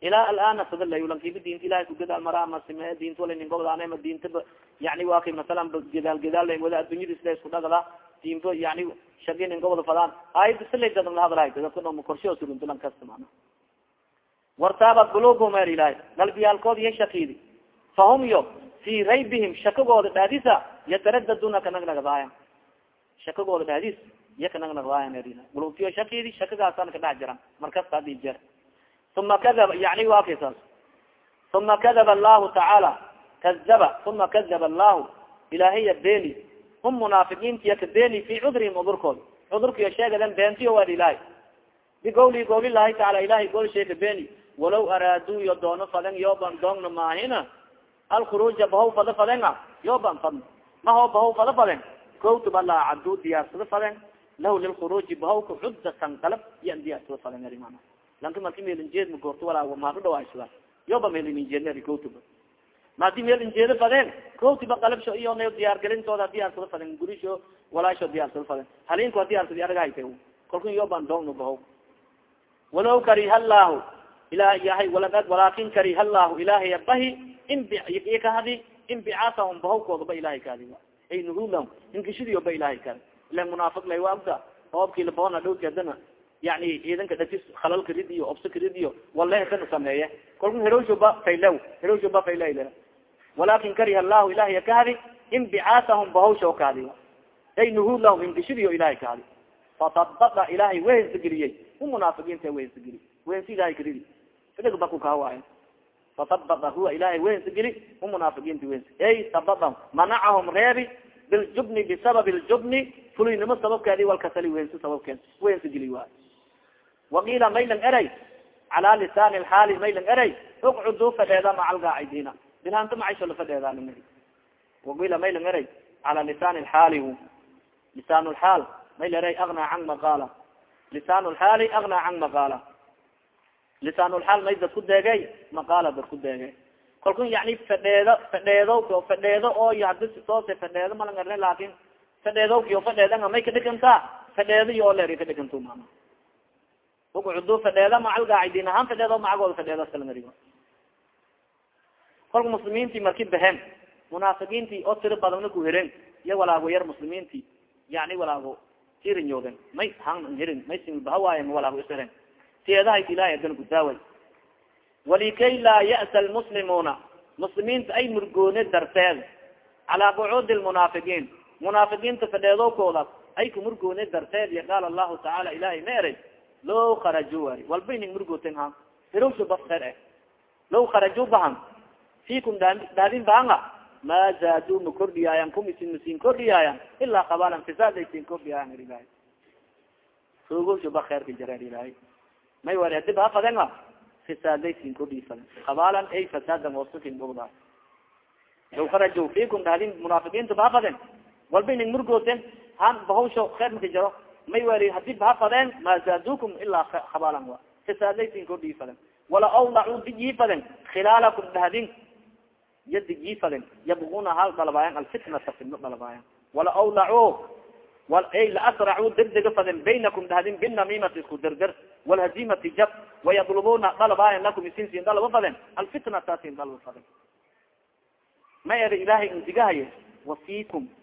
Ilaa alana sadalalankiba diinta ilahay kugadaal mara masime diinta wala nin gobdaanema diintaba yani waa kay masalan gadaal gadaal wada addunyada isla isku dhagda diinba yani shagi nin gobda fadaan. Dadakadhoma korsho suruntulan kasta mana wartaabat quluubhum er ilahay galbiyaalkood iyo shakidi fahum yo fi raybihim shakagooda dhaadisa yataradaduna kanagnagdaaya shakagooda dhaadis ilahay qulubtiyo shakidi shakagaasana kadhex jiran markasta haddii jer uma kadaba yani wa kay saas uma kadaba allahu tacaala kadaba uma kadaba allahu ilaahiya beeni hum munaafiqiintiya ka beeni fi cudrihim cudurkood cudurkiyo sheegadan beentiyo waa ilahay bigowli gowli lahi taala ilahay gol beeni walaw araaduu yo doono faden yoban doongna maahina alkhuruuja bahaw fada faden a yoban fadn maho bahaw fada faden kowtuba laacaduu diyaarsada faden lahu lilkhuruuji bahawka cudatan dalab yan diyaarsada faden ari mana lanka marki meelinjeed ma goorto walaa maadho dhawaasada yoba meelininjeednari kowtuba maadi meel injeedo fadeen kowtiba qalabsho iyo na diyaargalintooda diyaarsada faden gurisho walaasho diyaarsada faden halinko diyaarsadi aragahayta kalku yoban doongna bahaw walaw kariha llahu ilah yahay walaakin kariha llahu ilahay bahi inkahadi inbicaasahum bahawkoodaba ilahay kaadi ay nuhulahum inkishidiyoba ilahay kaadi ila munaafiq lay waa ogta oobkii laboona dhowti hadana yani ciidanka dhafis khalalka rid iyo obsaka rid iyo walehkana sameeye kalku herowshoba faylew herowshoba fayle walakin kariha llahu ilahay kahadi inbicaasahum bahawsho kaadi ay nuhulahum inkishidiyo ilahay kaadi fatabaa ilahay wehesgeliyey u munaafiqiinta wehesgeli wehensi ilahay karidi idig baku kaawaayo fatabaa huwa ilahay wehensgeli u munaafiqiinta wehens ey tabaa manacahum reebi biljubni bisabab ljubni fulinimo sababkeedi walkasali wehensi sababkeed wehensgeli waay. Waqiila maylan eray cala lisaan lxaali maylan eray uqcuduu fadheeda maca algaacidiina bilhanta macaysho lafadheeda waqiila maylan eray cala lisaan lxaali lisaan lxaal mayl eray agna can maqaala. Lisaan lxaali agna can maqaala. Lisaan lxaal may dad ku deegay maqaala dad ku deegay. Kalku yani fadheedo fadheedo fadheedo oo hadi toose fadheedo malang erne laakin fadheedowkio fadheedanga may kadhigantaa fadheedo iyo oo leer kadhiganto mana ugucudu fadheeda macal gaacidiin ahaan fadheedo macagooda fadheedo kalangari kolka muslimiinti marki behen munaafiqiinti oo tiro badana ku hiren iyo walaago yar muslimiinti yani walaago tirinyoden may han hirin may sinbahawaaye walaago ishiren teedahay ilahay adan gudaaway walikay laa ya'sa lmuslimuuna muslimiinta ay murgoone darteed calaa qucuudi lmunaafiqiin munaafiqiinta fadheedowkooda ay ku murgoone darteed iyo qaala allahu tacaala ilahay ma eray? Low kharaju ari walba ining murgooten ha hirowsho bafer eh low kharaju baahan. Fikum daadin bahanga ma zaadu ma kordhiyaayan. Kumisin masin kordhiyaayan. Ilaa kabalan fisaadaysin kordhiyaayan ilahay ba kheerka jareer ilahay may wari hadib ha fadenga fisaadaysin kordhiifaden kabalan ay fasaadan hoosakin bogda low kharaju fikum daadin munaafiqiinta ba ha faden walba ining murgooten han bahawsho kheer maka jaro may wari hadib ha fadeen ma zaadukum ilaa kabalan wa. Fisaadaysin kordhiifaden wala awlacuu digiifaden khilaalakum dahdin ya digiifaden yabguna hal dalabaayan alfitnata fidno dalabaayan wala awlacuu laasracuu degdega faden baynakum dahdin binamimati isku derder walhazimati jab wayadlubuna dalabaayan lakum isin siin dalaba faden alfitnata sin dalba faden ma eri ilahay indigahaye wafikum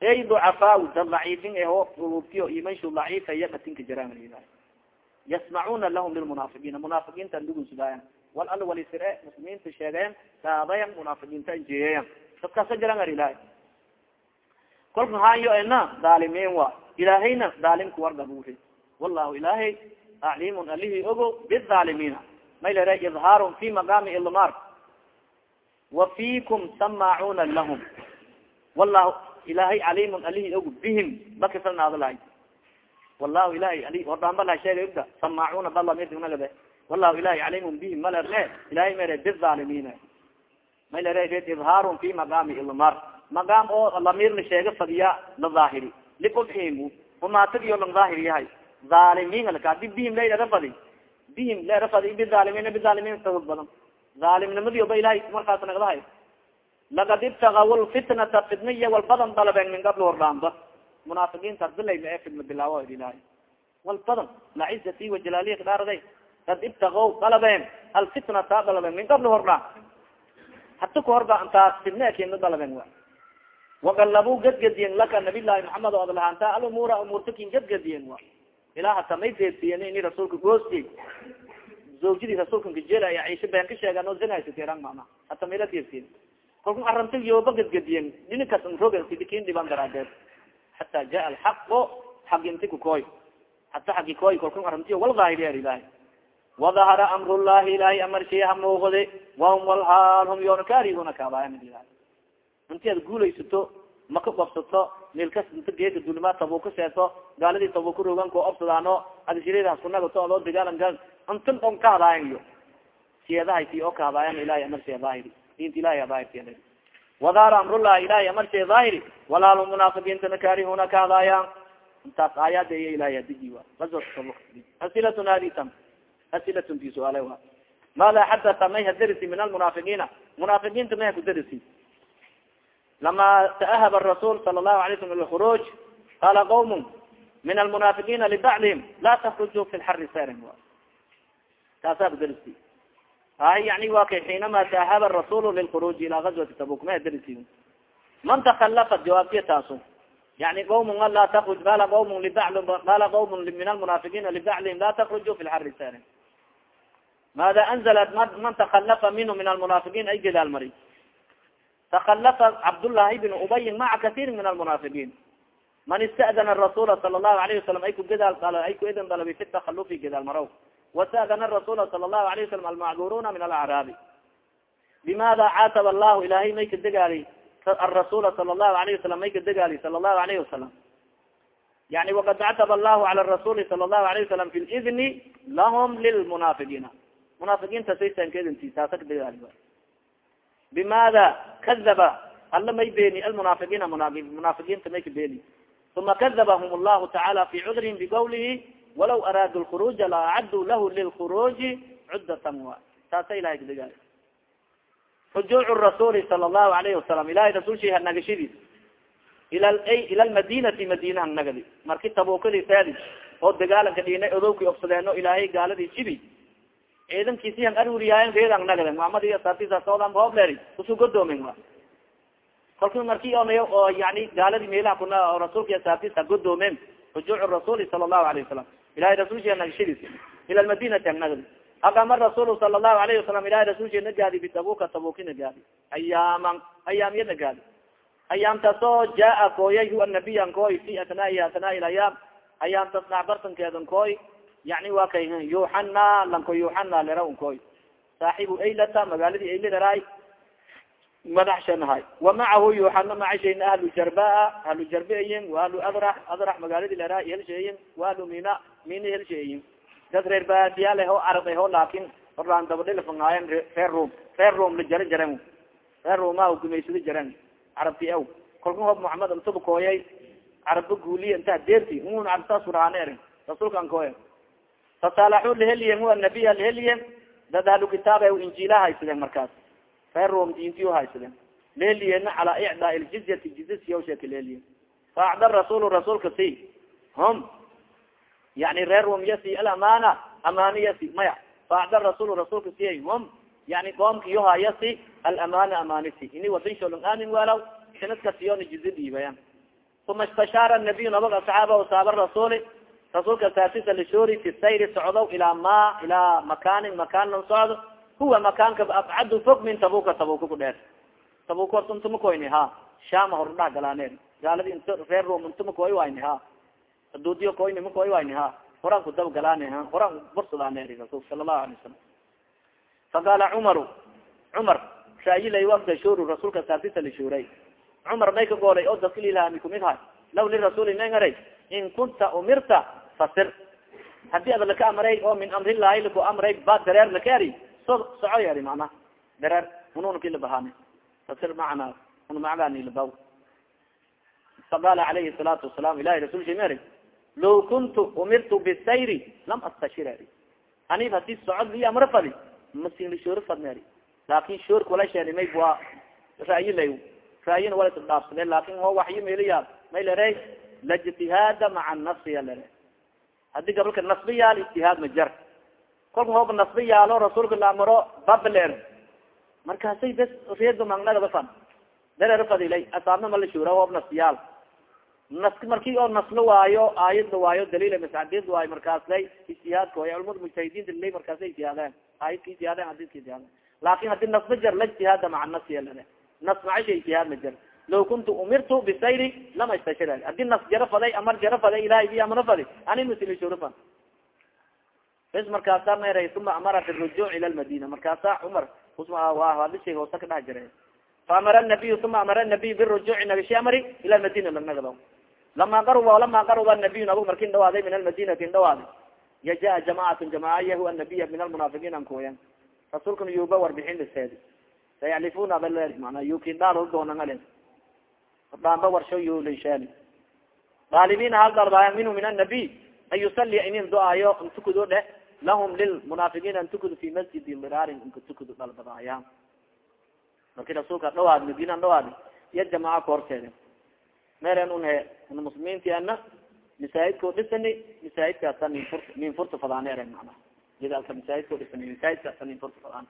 ey ducafaa dad daciifin eho ulubtiyo imanshu daciifaya dhatinka jiraan ilahay yasmacuna lahum lilmunaafiqiina munaafiqiinta dhugunsudaayan wal al walisire muslimiinta sheegayan daadayan munaafiqiinta injeeyayan dadkaasa jiran ar ilahay kolka hayo ena dhaalimiin wa ilaahayna dhaalimka wargaburi wallahu ilaahay aclimun alihi ogo bizaalimiina may lere idhaarun fi maqaami ilmar wa fikum samacuna lahum. Wallahu ilahay calimun alihi ogo bihim bakifalnaado lahay. Wallahu ilahay ali ordaan la sheegay ogda samacuna balamirnagade wallahu ilahay calimun bihim malerne ilahay mere bizaalimiina. May lere idhaarun fi maqaami ilmar. Maqaam oo lamir la sheega fadiya la daahiri liqofhim umaatadiyo lang daahir yahay. Zaalimiin alka adi bihim laera fadi bihim leera fadi bizaalimiin bizaalimiin sahud badan. Zaalimnimadiyo ba ilahay markaas nagdahay lakad ibtagaw lfitnata fidniya walbadan dalabeen min qabl hordaanba munaafiqiinta dilay ma e fidma bilaawo ilahay walbadan lacizati wajalaaliya kadaaraday kad ibtagaw dalabeen alfitnata dalabeen min qabl hordaan hata ka horba intaas fidne ekena dalabeen wa wagalabu gadgadiyen laka nabiy llahi maxamed od lahaanta alumuura umuurtakin gadgadiyen wa ilaa hata may deedsiyen ini rasuulka goosti zawjadii rasuulka kajela ciisha been ka sheegan oo zinaysatiran mana hata mayla deedsiyen kalku arinta yooba gadgadiyen dinikas rogakin dhiban daraadeed xata jaa alxaqo xag inti kukoy hata xagi koy kalku arintiyo wal ilahi wadahara amrullahi ilahay amarshaya muuqde wahum walhaal hum yoona kaariguna kaabaayan ilahi inti ad guulaysato maka qabsato milkas inta geeka dulimaa tabuka seeso gaaladii tabuka rogan ko obsadaano adishiradaas kunagato adoo dagaalan gal intan on ka iyo siyadahayti oo ka hadaayan ilahay amarshaya daahiri dinta ilahay daahirti wadahara amrullahi ilahay amarshaya daahiri walhaal munaafiqiintana kaarihuna ka hadaayan intaas aayaada iyo ilahay adiji asilatun hadi tam. Asilatun ti suaal wa maada xadata may hadarisi min almunaafiqiina. Munaafiqiinta may hakudarisi lama taahab rasul sala lahu alay slam lkhuruj qala qawm min almunaafiqiina libacdihim la takruju fi lxari serin taasa kudarisi ay yani wa kay xiinama taahaba rasul lilkhuruj ila gazwati tabuk may hadarisi man takalafat jawaabtiya taaso yani qawm la takruj qala qawm libacd qala qawm min almunaafiqiina libacdihim la takruju fi lxari serin mada anzlat man takalafa minhu min almunaafiqiin ay gadaal mari takalafa cabdالlahi bn ubayin maca kaثيir min almunaafiqiin man istadana rasula sala الlahu alayه wasalam ay ku gadaal ay ku idan dalabi fi takalufi gadaal maraw wastadana rasula sala الlahu alayه wasalam almacduruna min alacraabi bimada caataba allahu ilahay may ka degaali arasula sala الlahu alayه wasalam may ka degaali sala الlahu alayه wasalam yani wakad cataba allahu cala rasuli sala الlahu alayه wasalam fi lidni lahum lilmunaafiqiina munaafiqiinta saysankedinti taasa ka degaali bimada kadaba alla may beeni almunaafiqiina munaafiqiinta may ka beeni uma kadabahum allahu tacaala fi cudrihim biqawlihi walaw araadu lkhuruja la acaduu lahu lilkhuruji cudatan wa taasa ilahay kadigaay rujuuc rasuli sala allahu alayhi wasalam ilahay rasulshi hanagashadiis ila ila lmadinati madina hanagadi marki tabukadii taadi oo dagaalanka dhiinay odowki obsadeeno ilaahay gaaladii jibi. Ciidankiisi han aruriyaayen reedan nagade muhamad iyo saabtisasoodan hoobleeri usu godoomen a kalku marki on oo yani gaaladi meelaha kuna rasuulka saabtis ha godoomen rujuuc rasuli sala allahu alayhi wasalam ilahay rasulshi nagashadiis ila lmadinati han nagadi aqama rasul sala allahu alayhi wasalam ilahay rasulshi nagaadi bitabuka tabuki nagaadi ayaaman ayaamya nagaadi ayaamtaasoo jaa kooyay huwa nabiyan kooy fi atnaai atnaai ayaam ayaamtas dhacbartankeedan kooy yani wa kay yuxana lanko yuxana lera un koy saaxibu aylata magaaladii ayladaraay madax shanahay wa macahu yuxana macashayna ahlu jarbaa ahlu jarbeyin wa ahlu adrax adrax magaaladii leraay helsheeyin wa ahlu mina mina helsheeyin. Dad reer baadiyaale ho arab ho laakin orlaan dabadhilfangaayen reer rom reer rom la jara jaren reer roma gumaysada jaren carabti aw kolka hob muxamed antaba kooyay caraba guuliya inta deerti un uraane erin rasuulkan kooya fasalaxu laheliyen wa nabiya laheliyen dad ahlu kitaaba injiila haysadeen markaas reer rom diintiyo haysadeen leheliyena calaa icdaa ljizyati jizyasiyawsheka leheliyen faacda rasulu rasuulka si hum yani reer rom yasi alamana amaana yasi maya faacda rasul rasuulka siya hum yani qoomka yoha yasi alamana amanisi ini wadansholong amin walaw sanadka siyona jizya dhiibayan uma istashaara nabiy nabag asxaaba saaba rasuli rasuulka saasisa lashori fi sayri socdow ilaa ma ilaa makaanin makaan lan socdo huwa makaanka abcadu fog min tabuka tabuka ku dheer. Tabuka horta intama koyni ha shama hordhaa galaaneer gaaladi int reer rom intama koy wayni ha aduudiyo koyni ma koy wayni ha horan ku dab galaane horan bursadaneer rasulka sala allahu alay wasalam faqaala cumaru cumar raayilay wafda shuru rasuulka saasisa lashuray cumar may ka goolay oo dadka ilahami kumid hay law lirasuli may ngaray in kunta umirta fasir. Hadii ada laka amray oo min amrillahi laku amray ba dareer lakaari so soco yari mana dareer ununki labahaani fasir macana un macgani labaw faqala calayhi salaatu wasalam ilahi rasulki mari law kuntu umirtu bisayri lam astashir eri anib haddii socod li amra fadi masin shoor fadmeri laakin shoorka wala sheenimay waa ra'yi lay ra'yina wala isdhaafsade laakin ho waxyo meliyaad may lere lajtihaada maca nafsiya lere haddii gabalka nasbi yaal ijtihaad ma jar kolka hooba nasbi yaalo rasuulka laamaro babler markaasay bes reedo mangnagada fan dareer fadilay. Asaabna ma la shuura hoob nasbiyaal nas marki oo naslo waayo aayad la waayo daliil mascadid waayo markaaslay ijtihaadka way culamada mujtahidiinta lay markaasay ijtihaadeen aayadka ijtihaadeen xadiska ijtihaadeen laakin haddii nasba jar la ijtihaada maca nafsiya lere nas macashay jihaad ma jir law kuntu umirtu bisayri lama istashir haddii nas jaro faday amar jaro faday ilahay bi amana fadi ani masilishoorafan bes markaasa meray uma amara birujuuc ila lmadina markaasa cumar hadishay hoosa ka dhex jira faamara nabiy uma amara nabiy birujuuci nabishi amari ila lmadina lanagdo lama qaruba lama qaruba nabiy nabug markin dhawaaday min almadinati dhawaaday ya jaa jamacatu yahu anabiya min almunaafiqiin an kuyan rasuulkana yuba warbixin liseedi sayalifuna bale mana yukin dhaal doonangale dhaamba warsho yulisheeni daalibiina hal dalbaayan minhu min annabiy an yusalia inin do-aayo intukudo dhe lahum lilmunaafiqiin an tukudu fi masjidi miraarin inka tukudu dalbadaaya marki rasuulka dhawaad madiina dhawaad iya jamaaca kahorseede meren un he un muslimiinti ana masaajidko dhisani masaajidkaasa min fur min furta fadaan eren mana idalka masaajidko dhisani masaajidkaasa min furta fadaan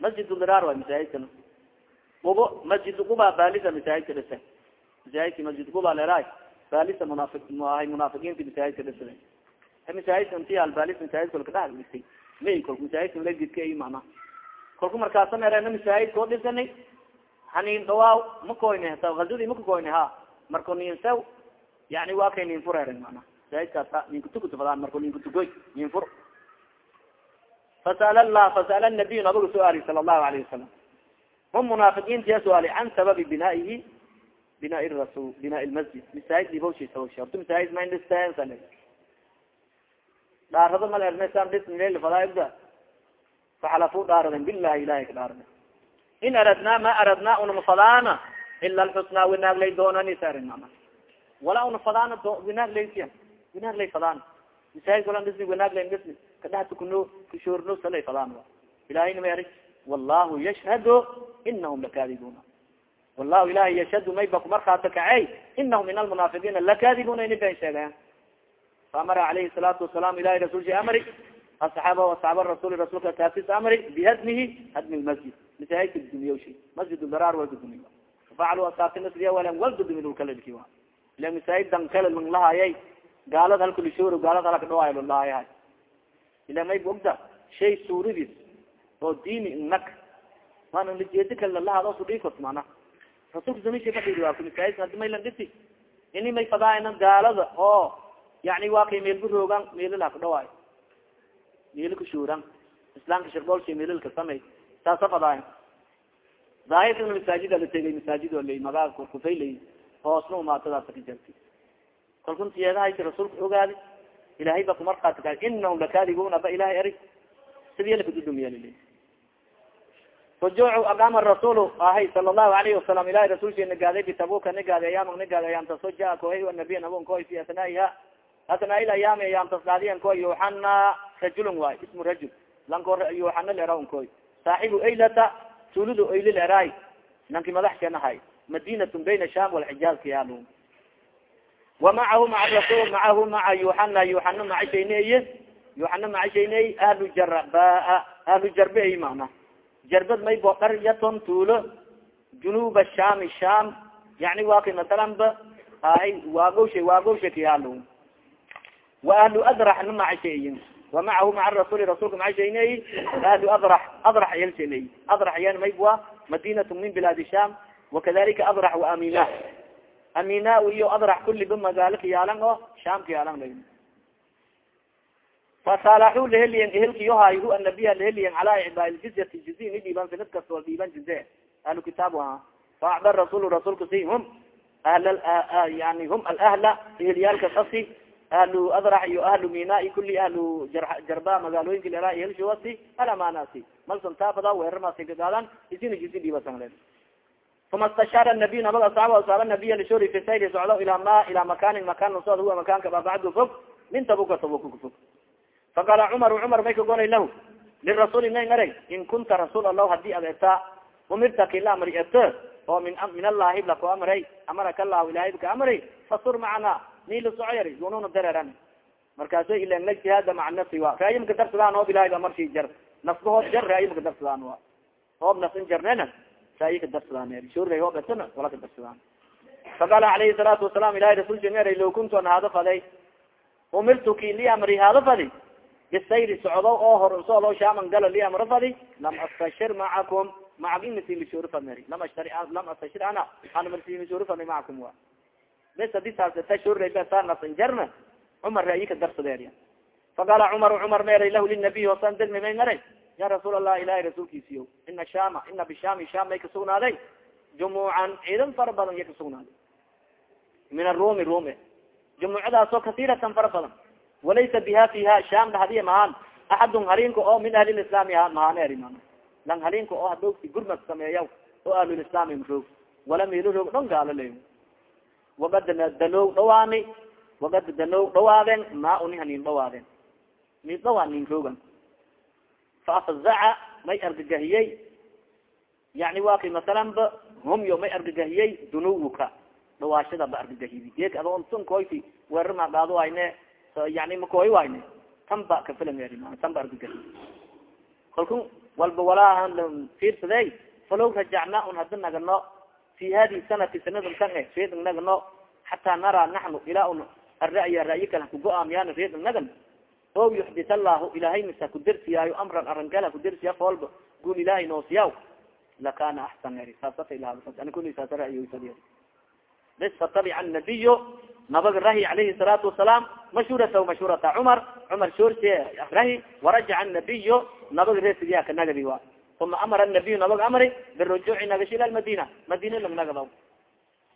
masjid miraar way masaajidkana qubo masjid quba baalisa masaajidka dhisa masaajidki masjid quba leeraay baalisa munaafiq hay munaafiqiinti masaajidka dhisada masaajidka inti albaalis masaajidka lka dhax dhistay may kolka masaajidka ladidka ay mana kolka markaasa mereena masaajidkoo dhisani hanin dhawaaw makoyne hata azudi makakoyne ha marko ninsaw yani waa kay nin fureren mana masaajidkaasa ninkutukutufadaan marko ninkutugoy nin fur. Fasal lah fasal nabiy nabiga suaali sala allahu alayhi wasalam hum munaafiqiintiya suaali can sababi binaihi bina rasul bina lmasjid masaajid dhibowshi sababshi horta masaajid main dhisteen dhaarado mal ernesam dhisnilfadaagda faxalafu dhaaraden bilahi ilahay ka dhaarade in aradnaa ma aradnaa unama fadaana ila alxusnaa winaag lay doonani sarin mana wala una fadaana winaag laysiya winaag lay fadaan masaajid walan dhisni winaag layn dhisni kadhaha tukuno kushoorno salay fadaan ilahayna ma eri wallahu yashhadu inahum lakadibuna wallahu ilahay yashhadu mayba kumarkaata kacey inahum min almunaafiqiina lakadibuna ini ben sheegayan faamara alayhi salaatu wasalaam ilahay rasulki amri asaxaaba asaxaaba rasuli rasulka kaasis amri bihadmihi hadmi lmasjid masaajidka dudumiyashi masjid daraar wal dudumiy facaluu asaatinasriya walan wal dudumi lkalki wa ila masaajid dan kala lang lahayay gaalad halkulishoor gaalad halka dhawaayo lolahayahay ila may ogda shay suuradiis oo diini nak maana lajeedi kale lalahado sudhikot mana rasulka zamisha fadhidi waa masaajidka hadi may lan dhisi ini may fadaayna gaalada oo yani waa kay meel buroogan meelal haka dhawaayo meelo kushuuran islaamka shirboolsha meelal samay saasa fadaayo daahirkana masaajida la tegay masaajid o lay magaa kufay lay hoosna umaatadaasa ka jarti kalkuntiyeedahaysi rasuulka ogaadi ilahay ba kumarkaati ka inahum lakadibuna ba ilahay eri sidii lakadudumiyal rujuucu aqama rasuul ahay sala allahu alayhi wasalam ilahay rasulki nagaaday bitabuka nagaadi ayaama nagaadi ayaamtaso jaa kohay nabiya nabon koy fi atnaiha atnaa il ayaami ayaamtas daadiyan koy yuxana rajulun waay ismu rajul. Lanko yuxana lerawn koy saaxibu aylata tuuladu oyli leraay nanki madax kenahay madinatun bayna sham walxijaaz kayaalo wamacahu maa rasul macahu maca yuxana yuxana macashayneye yuxana macashayney ahlu jarbaa ahlu jarbe ay mana jarbad may bo qaryaton tuulo. Junuba shami sham yani waa kay masalan waagowsha waagowsha kayaalo wa ahlu adrax na macashayin wamacahu maca rasuli rasulka macashayney ahlu adrax adrax yalshaney adrax yan maybwa madinat min bilaadi sham wakadalika adrax wa amina iyo adrax kuliba magaalo kayaalan oo sham kayaalan la fasalaxu laheliyen ehelkiyohay hu anabiya laheliyen cala icdaa ljizyati jizy ni dhiiban sanad kasta wal dhiiban jize ahlu kitaab aha faacda rasul rasulka si hum ahl yani hum alahla eheliyaalka kasi ahlu adrax iyo ahlu minai kuli ahlu jarba magaalooyinka lera ehelshawasi alamanasi malsan taafada weerarmaasi kagaadan isina jizi dhiibasanle uma istashaara nabiy nabad asaab asaaba nabiya lishori fi socdo ilaa ma ilaa makanin makan socod huwa makaanka babacdu fog min tabuka tabuka kufog faqaala cumar cumar may kagonay lahu lirasuli may ngaray in kunta rasuul allah haddii ad eta umirta kila amri eto oo min min allahi lako amray amaraka allahu ilahay ka amray fasur macana nila soco yari gununa dareeran markaaso ilana jihaada maca nafsi wa raaya maka darsadaan oob ilahay amarsi jar. Nafbahood jar raaya maka darsadaan wa oob nafsin jarnena raaya ka darsadaan shura oob etona wala darsadaan. Faqaala alayhi salaatu wasalaam ilahay rasul jamiray low kuntu an haada faday umirtu ki li amri haada fadi bisayri socdo oo hor socdo shaaman galo li amro fadi lam astashir macakum masilishoorifadmeri lam ashtari lam astashir ana ana masilishoorifadmi macakum wa bes haddii saas tashorraybasaanasanjarna cumar ra'yi ka darsadeeriya faqaala cumar cumar meeray lahu linabiy hosan degmi may maray ya rasuul allah ilahay rasuulkiisiyo ina shama ina bishami sham may kasugnaaday jumuucan ciidan fara badan iya kasugnaaday min arumi rume jumuucadaasoo kasiiratan fara badan walaysa biha fiha sham dhahdiya mahaan axadun halinka oo min ahli lislaami ahaan mahaan eri man lang halinka oo hadogsi gurmad sameeya oo ahlulislaami maroog wala milo roog dhon gaalo wagad danow dhawaani wagad danow dhawaaden maa uni hanin dhawaaden mi dhawaa nin roogan faafzaca may argagahiyey yani wa kay masalan ba may argagahiyey dunuwuka dhawaashada ba argagahiy geek ado sun koyti weerar ma dhaado wayne yani makooy wayne tan ba kafilamer tan ba argagahiy kalku walba walaahan fiirsaday falow rajacna un hadi nagano fi hadi sanati sanadan kan e reed nagano xataa naraa naxnu ilaa un ara'ya ra'yi kala kugo-aamiyaan reed nagan o yuxdit allahu ilahay misa kudersiyaayo amran arankala kudersiya foolba guul ilahay noosiyaw lakana axsan eri saasata ilaani kuni saasa ra'yoysad bes fatabica anabiyo nabaga rahi alayhi salaatu wasalaam mashhuurata mashhuurata cumar cumar shoorse rahi warajaca anabiyo nabaga reesidiya ka nagadi wa uma amara nabiyu nabaga amri birujuuci nagashi ila madina madina lag nagadaw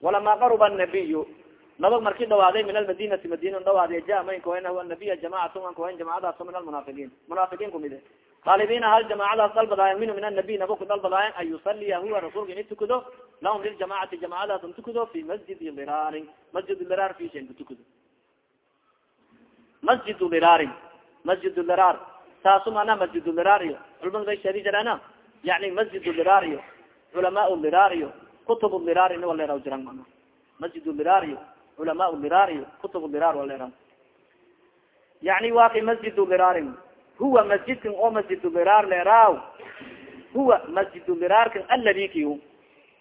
walama qaruba anabiyu nabag marki dhawaaday min almadinati madina dhawaaday ja man koen huwa nabiya jamacatu an koen jamacadaaso min almunaafiqiin munaafiqiin kumide qaalibiina hal jamacadaas dalbadaayan minhu min anabiy nabag ku dalbadaayan an yusaliya huwa rasuulka ini tukado lahum liljamacati jamacadaas an tukado fi masjidi liraarin masjid liraar fishan kutukado masjid liraarin masjid liraar taasu mana masjid liraar iyo culamada bay sheedi jirana yani masjid liraar iyo culamaa liraar iyo kutub liraar ini waleeraw jiran mana masjid liraar iyo culama liraar iyo kutub liraar waleeraw yani wa kay masjid liraarin huwa masjidkan oo masjid liraar leeraaw huwa masjid liraarkan aladi ki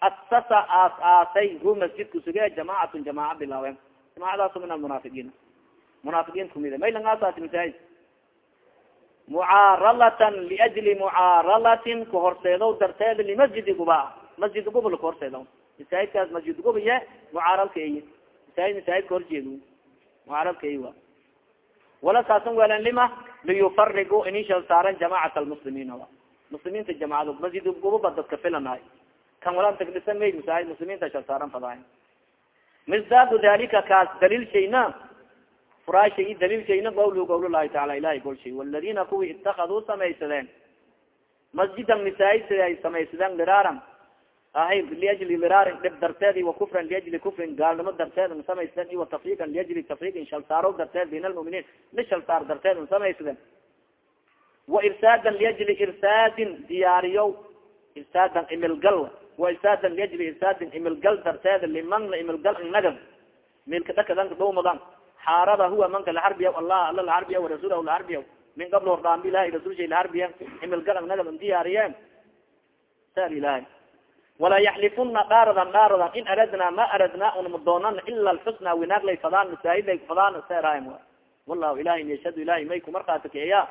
asasa aas aasay hu masjidka suge jamacatun jamaaca bilaawen jamacadaaso min almunaafiqiin munaafiqiin kumide may lang aasaasi masaajid mucaaralatan liajli mucaaralatin kahorseedow darteed limasjidi guba masjid guba lakahorseedo masaajidkaas masjid gubaye mucaaralka ey masaajid masaajidka horjeed mucaaralka wa wala saasan lima liyufarigu ini shal saaran jamacat almuslimiin muslimiinta jamacad masjid gubaba dadka filanaay kan walan tagdisa may masaajid muslimiinta shal saaran fadaay misdaadu dalika kaas daliil shayna furaashay i daliil shayna qawlu qawl lahi taala ilahi gol shay waladina kuwi itakaduu samaysadeen masjidan masaajid sida ay samaysadeen liraaran. Ahay liajli liraarin dhib darteed wa kufran liajli kufrin gaalnimo darteed n samaysadeen iwa tafriikan liajli tafriikin shalsaaro darteed bain almuminiin li shalsaar darteed n samaysadeen wa irsaadan liajli irsaadin diyaariyo irsaadan imilgal wa irsaadan liajli irsaadin imilgal darteed liman la imilgal inagan milka dhakadanka dhowmadan xaaraba huwa manka laharbiya allah alla laharbiya warasuulah laharbiya min qabl hordhaambi ilahi rasulsha laharbiya imilgal inagan n diyaariyeen sar ilahi. Walaa yaxlifuna dhaaradan dhaaradan in aradna ma aradna unama doonana ila alxusna winaag lay fadaan masaajid lay fadaan seraayan wallahu ilahin yashhadu ilahi may kumarkaata kaeya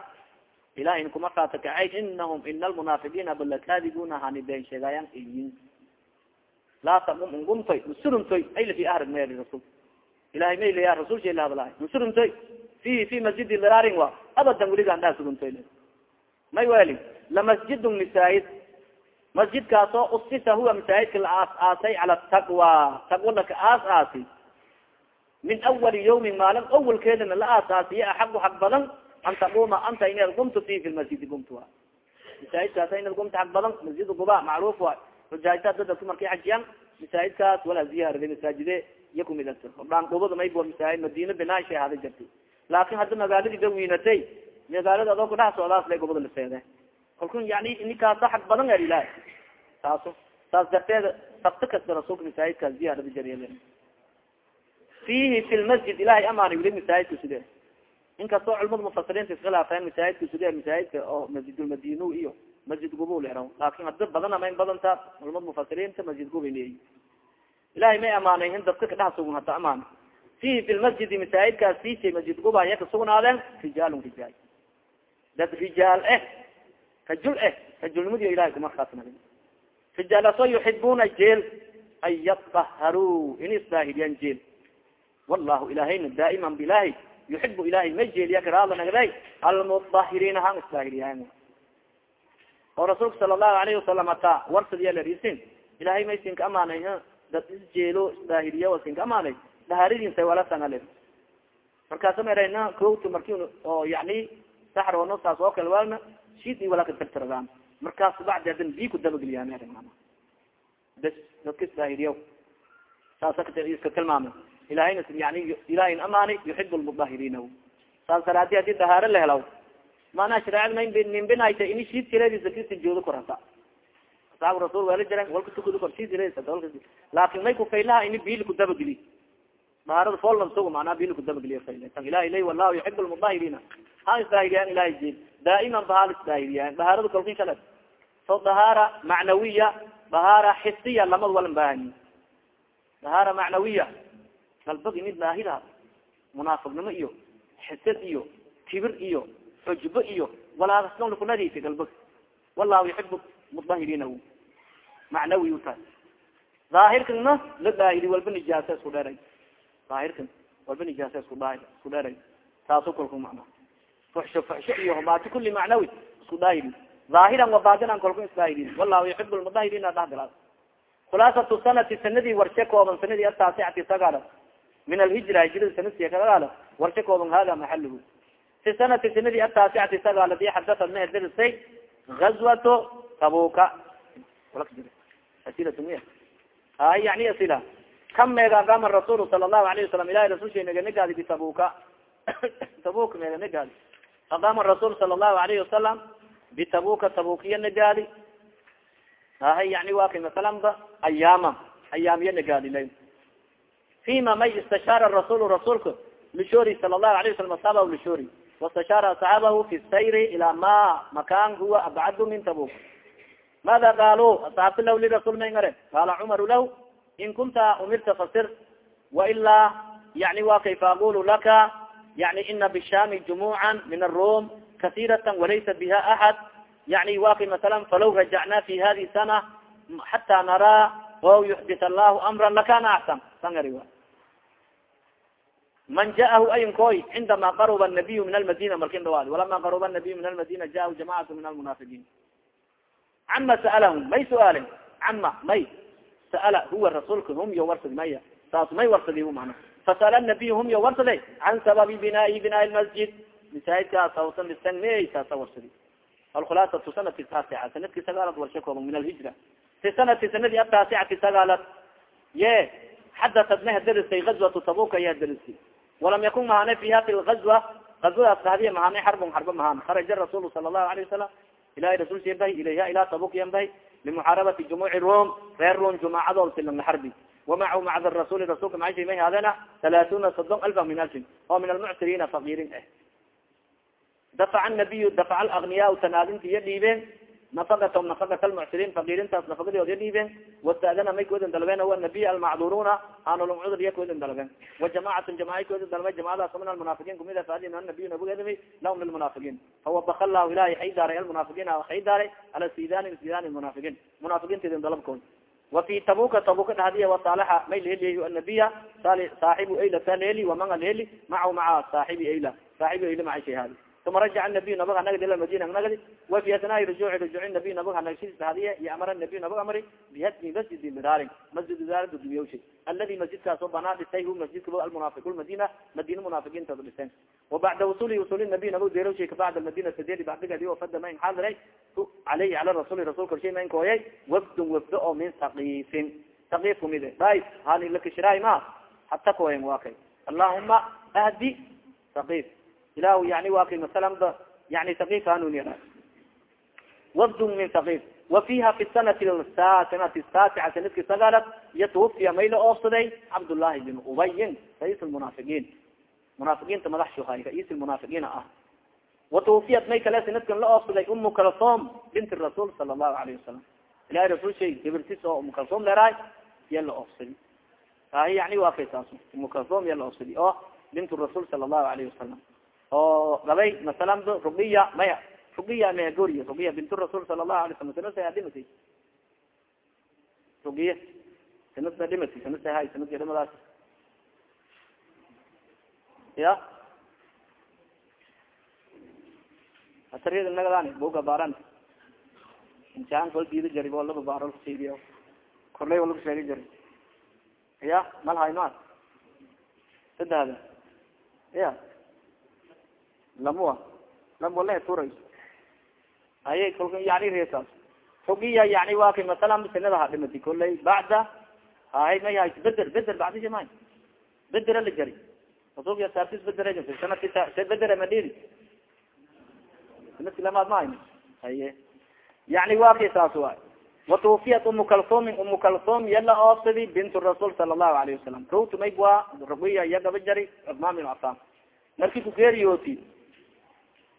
ilahin kumarkaata kacay inahum ina almunaafiqiina balakaadibuna hani been sheegaayan iyin laa taqum ngumtoy nsurumtoy aylafi ahrag meri rasul ilahay maylaya rasul sha la hadlahay nsurumtoy fi masjidi liraarin wa abadan weligaan dhaa surumtoy may weli lamasjidun masaajid masjidkaasoo usisa huwa masaajidka la aas aasay cala taqwa taqwa aas aasi min awali yawmin maalin awalkeedana la aasaasiye axaqu xaq badan an taquma anta inaad gumto fi fi lmasjidi gumto masaajidkaasa inaad gumto xaq badan masjid guba macruuf wa xujaajta dadadku markay xajiyaan masaajidkaas wala ziyaarada masaajide iya kumid dhaan dhubada maybo masaajid madina binaashay hada jirtay. Laakin hadda magaaladii dawiinatay magaalada adoo kudhex socdaas la gobada laseede kalkun yani ninkaasa xaq badan er ilahi taaso saas darteed sabto kasta rasuulka masaajidkaas ziyaarada jariya fihi fi lmasjid ilahay amaana wili masaajidka suge inkastoo culamada mufasiriinta iskhilaafeen masaajidka suge masaajidka oo masjidulmadinu iyo masjid gubu lera laakin hada badana ma in badanta culamada mufasiriinta masjid guba leeyi ilahay may amaanayhin dadka kadhex sugun hata amaana fihi fi lmasjidi masaajidkaas fiishay masjid guba iya kasugnaadeen rijaalun rijaal. Dad rijaal eh rajul eh rajulnimadiyo ilahay kumarkaasnag rijaalasoo yuxibuna jeel an yataharuu in isdaahiriyan jeel. Wallahu ilahayna daa'iman bilahi yuxibu ilahay may jeeliya karaada nagday almudahiriina han isdaahiriyan oo rasuulka sala allahu alayhi wasalam hataa warsadiya larisin ilahay may sinka amaanay dad isjeelo isdaahiriya wa sinka amaanay daharidinsa wala sangale markaasa marana kowta marki oo yani saxrono saas oo kale waalna shidi wala ka tirtiradaan markaas bacdi hadan bi ku dabageliyaa bes dadka isdaahiriya saasa iska tilmaamay. Ilahayna yani ilahay amaani yuxib lmudahiriina saas daraadi haddii dahaaro la helaw maanaa shareecad ma nin binayta ini shid tiradisa kisijoodo kor hata asaabu rasul wala jiran walka tukado kor shid tiradisa laakin may kufaylaha ini bil ku dabageli dahaarada foollan sugo manaa bil ku dabageliya fayla tan ilahi lay wallahu yuxib lmudahiriina ha isdaahiriyaan ilahay jeel daa'iman bahal isdaahiriyaan dahaarada kolkin kale so dahaara macnawiya dahaara xisiya lamad walan baahani. Dahaara macnawiya galbag ini daahira munaafiqnimo iyo xisad iyo kibir iyo xujbo iyo walaaskunadisa galbag wallahu yuxib mudahiriina macnawi uta daahirkana la daahiri walba nijaasa isku dheeray daahirkan walba nijaasa isku dha isku dheeray taaso kolku macna fuxsho fuxsho iyo hubaati kuli macnawi isku daahiri aahiran wabadinan kolku isdaahiriin wallahu yuxib lmudahiriina dhahgalaas khulaasatu sanati sanadii warshe kooban sanadii ataasicati sagaala min alhijra hijrada sanadsiya kagaala warshe kooban hada maxaluhu fi sanati sanadii ataasicati sagaala di xadatat ma darisay gazwato tabuka. Ay yani asila kam meegagama rasuul sala allahu alayhi wasalam ilahi rasulsha meganagaadi bitabuka tabuk meganagaadi aqama rasuul sala allahu alayhi wasalam bitabuka tabukiya nagaadi ahay yani wa kay masalan ayaama ayaamiya nagaadi la fima may istashaara rasul rasuulka lishori sala allahu alayh wasalam asxaabahu lishori wastashaara asxaabahu fi sayri ilaa ma makan huwa abcadu min tabuk mada qaalu asxaabta lah lirasul may ngare qaala cumaru lah in kunta umirta fasir wailaa yani wa kay faaqulu laka yani ina bishami jumuca min arum kasirata walaysa biha axad yani wa kay masala falaw rajacna fi sana xata naraa o yuxdit allahu amra lakana axsan sangari man jaahu ayinkoy cindama qaruba nabiyu min almadina malkin dhawaadi walama qaruba nabiyu min almadina jaahu jamacatu min almunaafiqiin cama sa'alahum may suaalin? Cama may. Sa'ala huwa rasuulka hum yo warsadi maya. Saas may warsadi mana fasala nabiy hum yo warsade can sababi binaa'i binaa'i lmasjid masaajidkaas hawsan dhisan may saasa warsadi alkhulaasatu sanati taasica sanadki sagaalad warshe kooban min alhijra. Fi sanati sanadii ataasicati sagaalad. Ye xadatat ma hadarisay gazwatu tabuka ya hadarisay walam yakun mahane fiha fi lgazwa gazwadaas dhahdiya mahane xarbun xarba mahane. Kharaja rasuul sala allahu alayh wasalam ilahi rasulsa yanbahi ilayha ila tabuk yanbahi limuxaarabati jumuci rom reer rom jumaacadool silana xarbi wamacahu macda rasuli rasulka maasha may haadena talaatuna sodon alfa min alfin oo min almuctiriina fakirin eh dafaca nabiyu dafaca alagniyaa tanaadinta iyo dhiibeen nafaqatom nafaqat almuctiriin fakirintaas nafaqadood ya dhiibeen wastaadana may kuwadin dalbeen huwa nabiy almacduruuna aanulumcudur iya kuwadin dalbeen wajamacatun jamaca kuwadin dalbeen jamacadaas min almunaafiqiin min anabiy nabigeedami lahum lilmunaafiqiin fawabaka llahu ilahi xaydaaray almunaafiqiin xaydaaray ala sidani sidani munaafiqiin munaafiqiintidin dalabkood wafi tabuka tabuka dhahdiya wasalaxa may laheliy anabiya saaxibu ayla salheli waman alheli macahu maca saaxibi ayla saaxibi ayla maca shahadi uma rajaca nabiy nabag anagadi ila madina nagadi wa rujuci rujuci nabiy nabag anagshidisa hadiye iyo amara nabiy nabag amri bihadmi masjidi miraarin masjid daarada dumiyawshay aladi masjidkaasoo banaa dhisay hu masjidka almunaafiq lmadina madina munaafiqiinta dhiseen wabacda usuli usuli nabiy nabag deerowshay kabacda madina sadedi bacdigadi wafada ma in xaadiray aleyhi cala rasuli rasul korshay ma in kooyay wafdun wafdo oo min sakiifin sakiif kumide dai hani lakishiraay ma hata kooyen waa allahuma ahdi sakiif ilah yani wa kay masalan ba yani sakif hanuniya wafdun min sakif wa fiha fi sanati sanati saasica sanadki sagaalad iyo tuwafiya may la oofsaday cabdullahi bin ubayin rais lmunaafiqiin munaafiqiinta madax shuhay rais lmunaafiqiina ah. Watuwafiyat may kale sanadkan la oofsaday umu kalsom binti rasuul sala allahu alayhi wasalam ilahi rasul shay gibirtis oo umu kalsom leeraay iya la oofsadi ahi yani wa kay umu kalsom iya la oofsadi oo bintu rasuul sala allahu alayhi wasalam oo gabay masalan rugiya maya rugiya megoriy rugiya bint rasul sala lahu alay sala sala adimasa rugiye sanadna dhimati sanadta hay sanadka dhimadaas ya? Atariyada nagadaan buga baaran. Imtixaan kol diida jari oo laba baaro lasiibiyo korley oo lagu sheegi jari. Ya? Mal hay ma sadahda ya lamua lam wala turay ayay kolka yani reesaas xugiya yani waa kay masalan sanada ha dhimati koley bacda hay may hay beder beder bacdisha may bedera la jari. Rasulka saartis bedera sanadki bedera madhiri sanadki lamaad ma haye yani waa kay saas waay watufiyat umu kalsumin umu kalsum yala oobsadi bint rasul sala allahu alayhi wasalam kawtu mayg waa rugiya iya gaba jari cusmaan bin cafan marki kugeeriyooti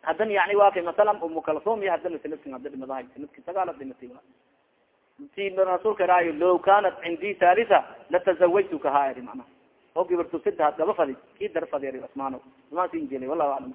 hadan yani wa kay masalan umukalsom iyo hada sanadkan ada dhimadaha sanadka sagaal dhimati si rasuulka raayo low kanat cindi halisa latazawajtu kahaari mana oo gibartu sida gaba kii dar fadi asmaano asmaan sin jeli aclam.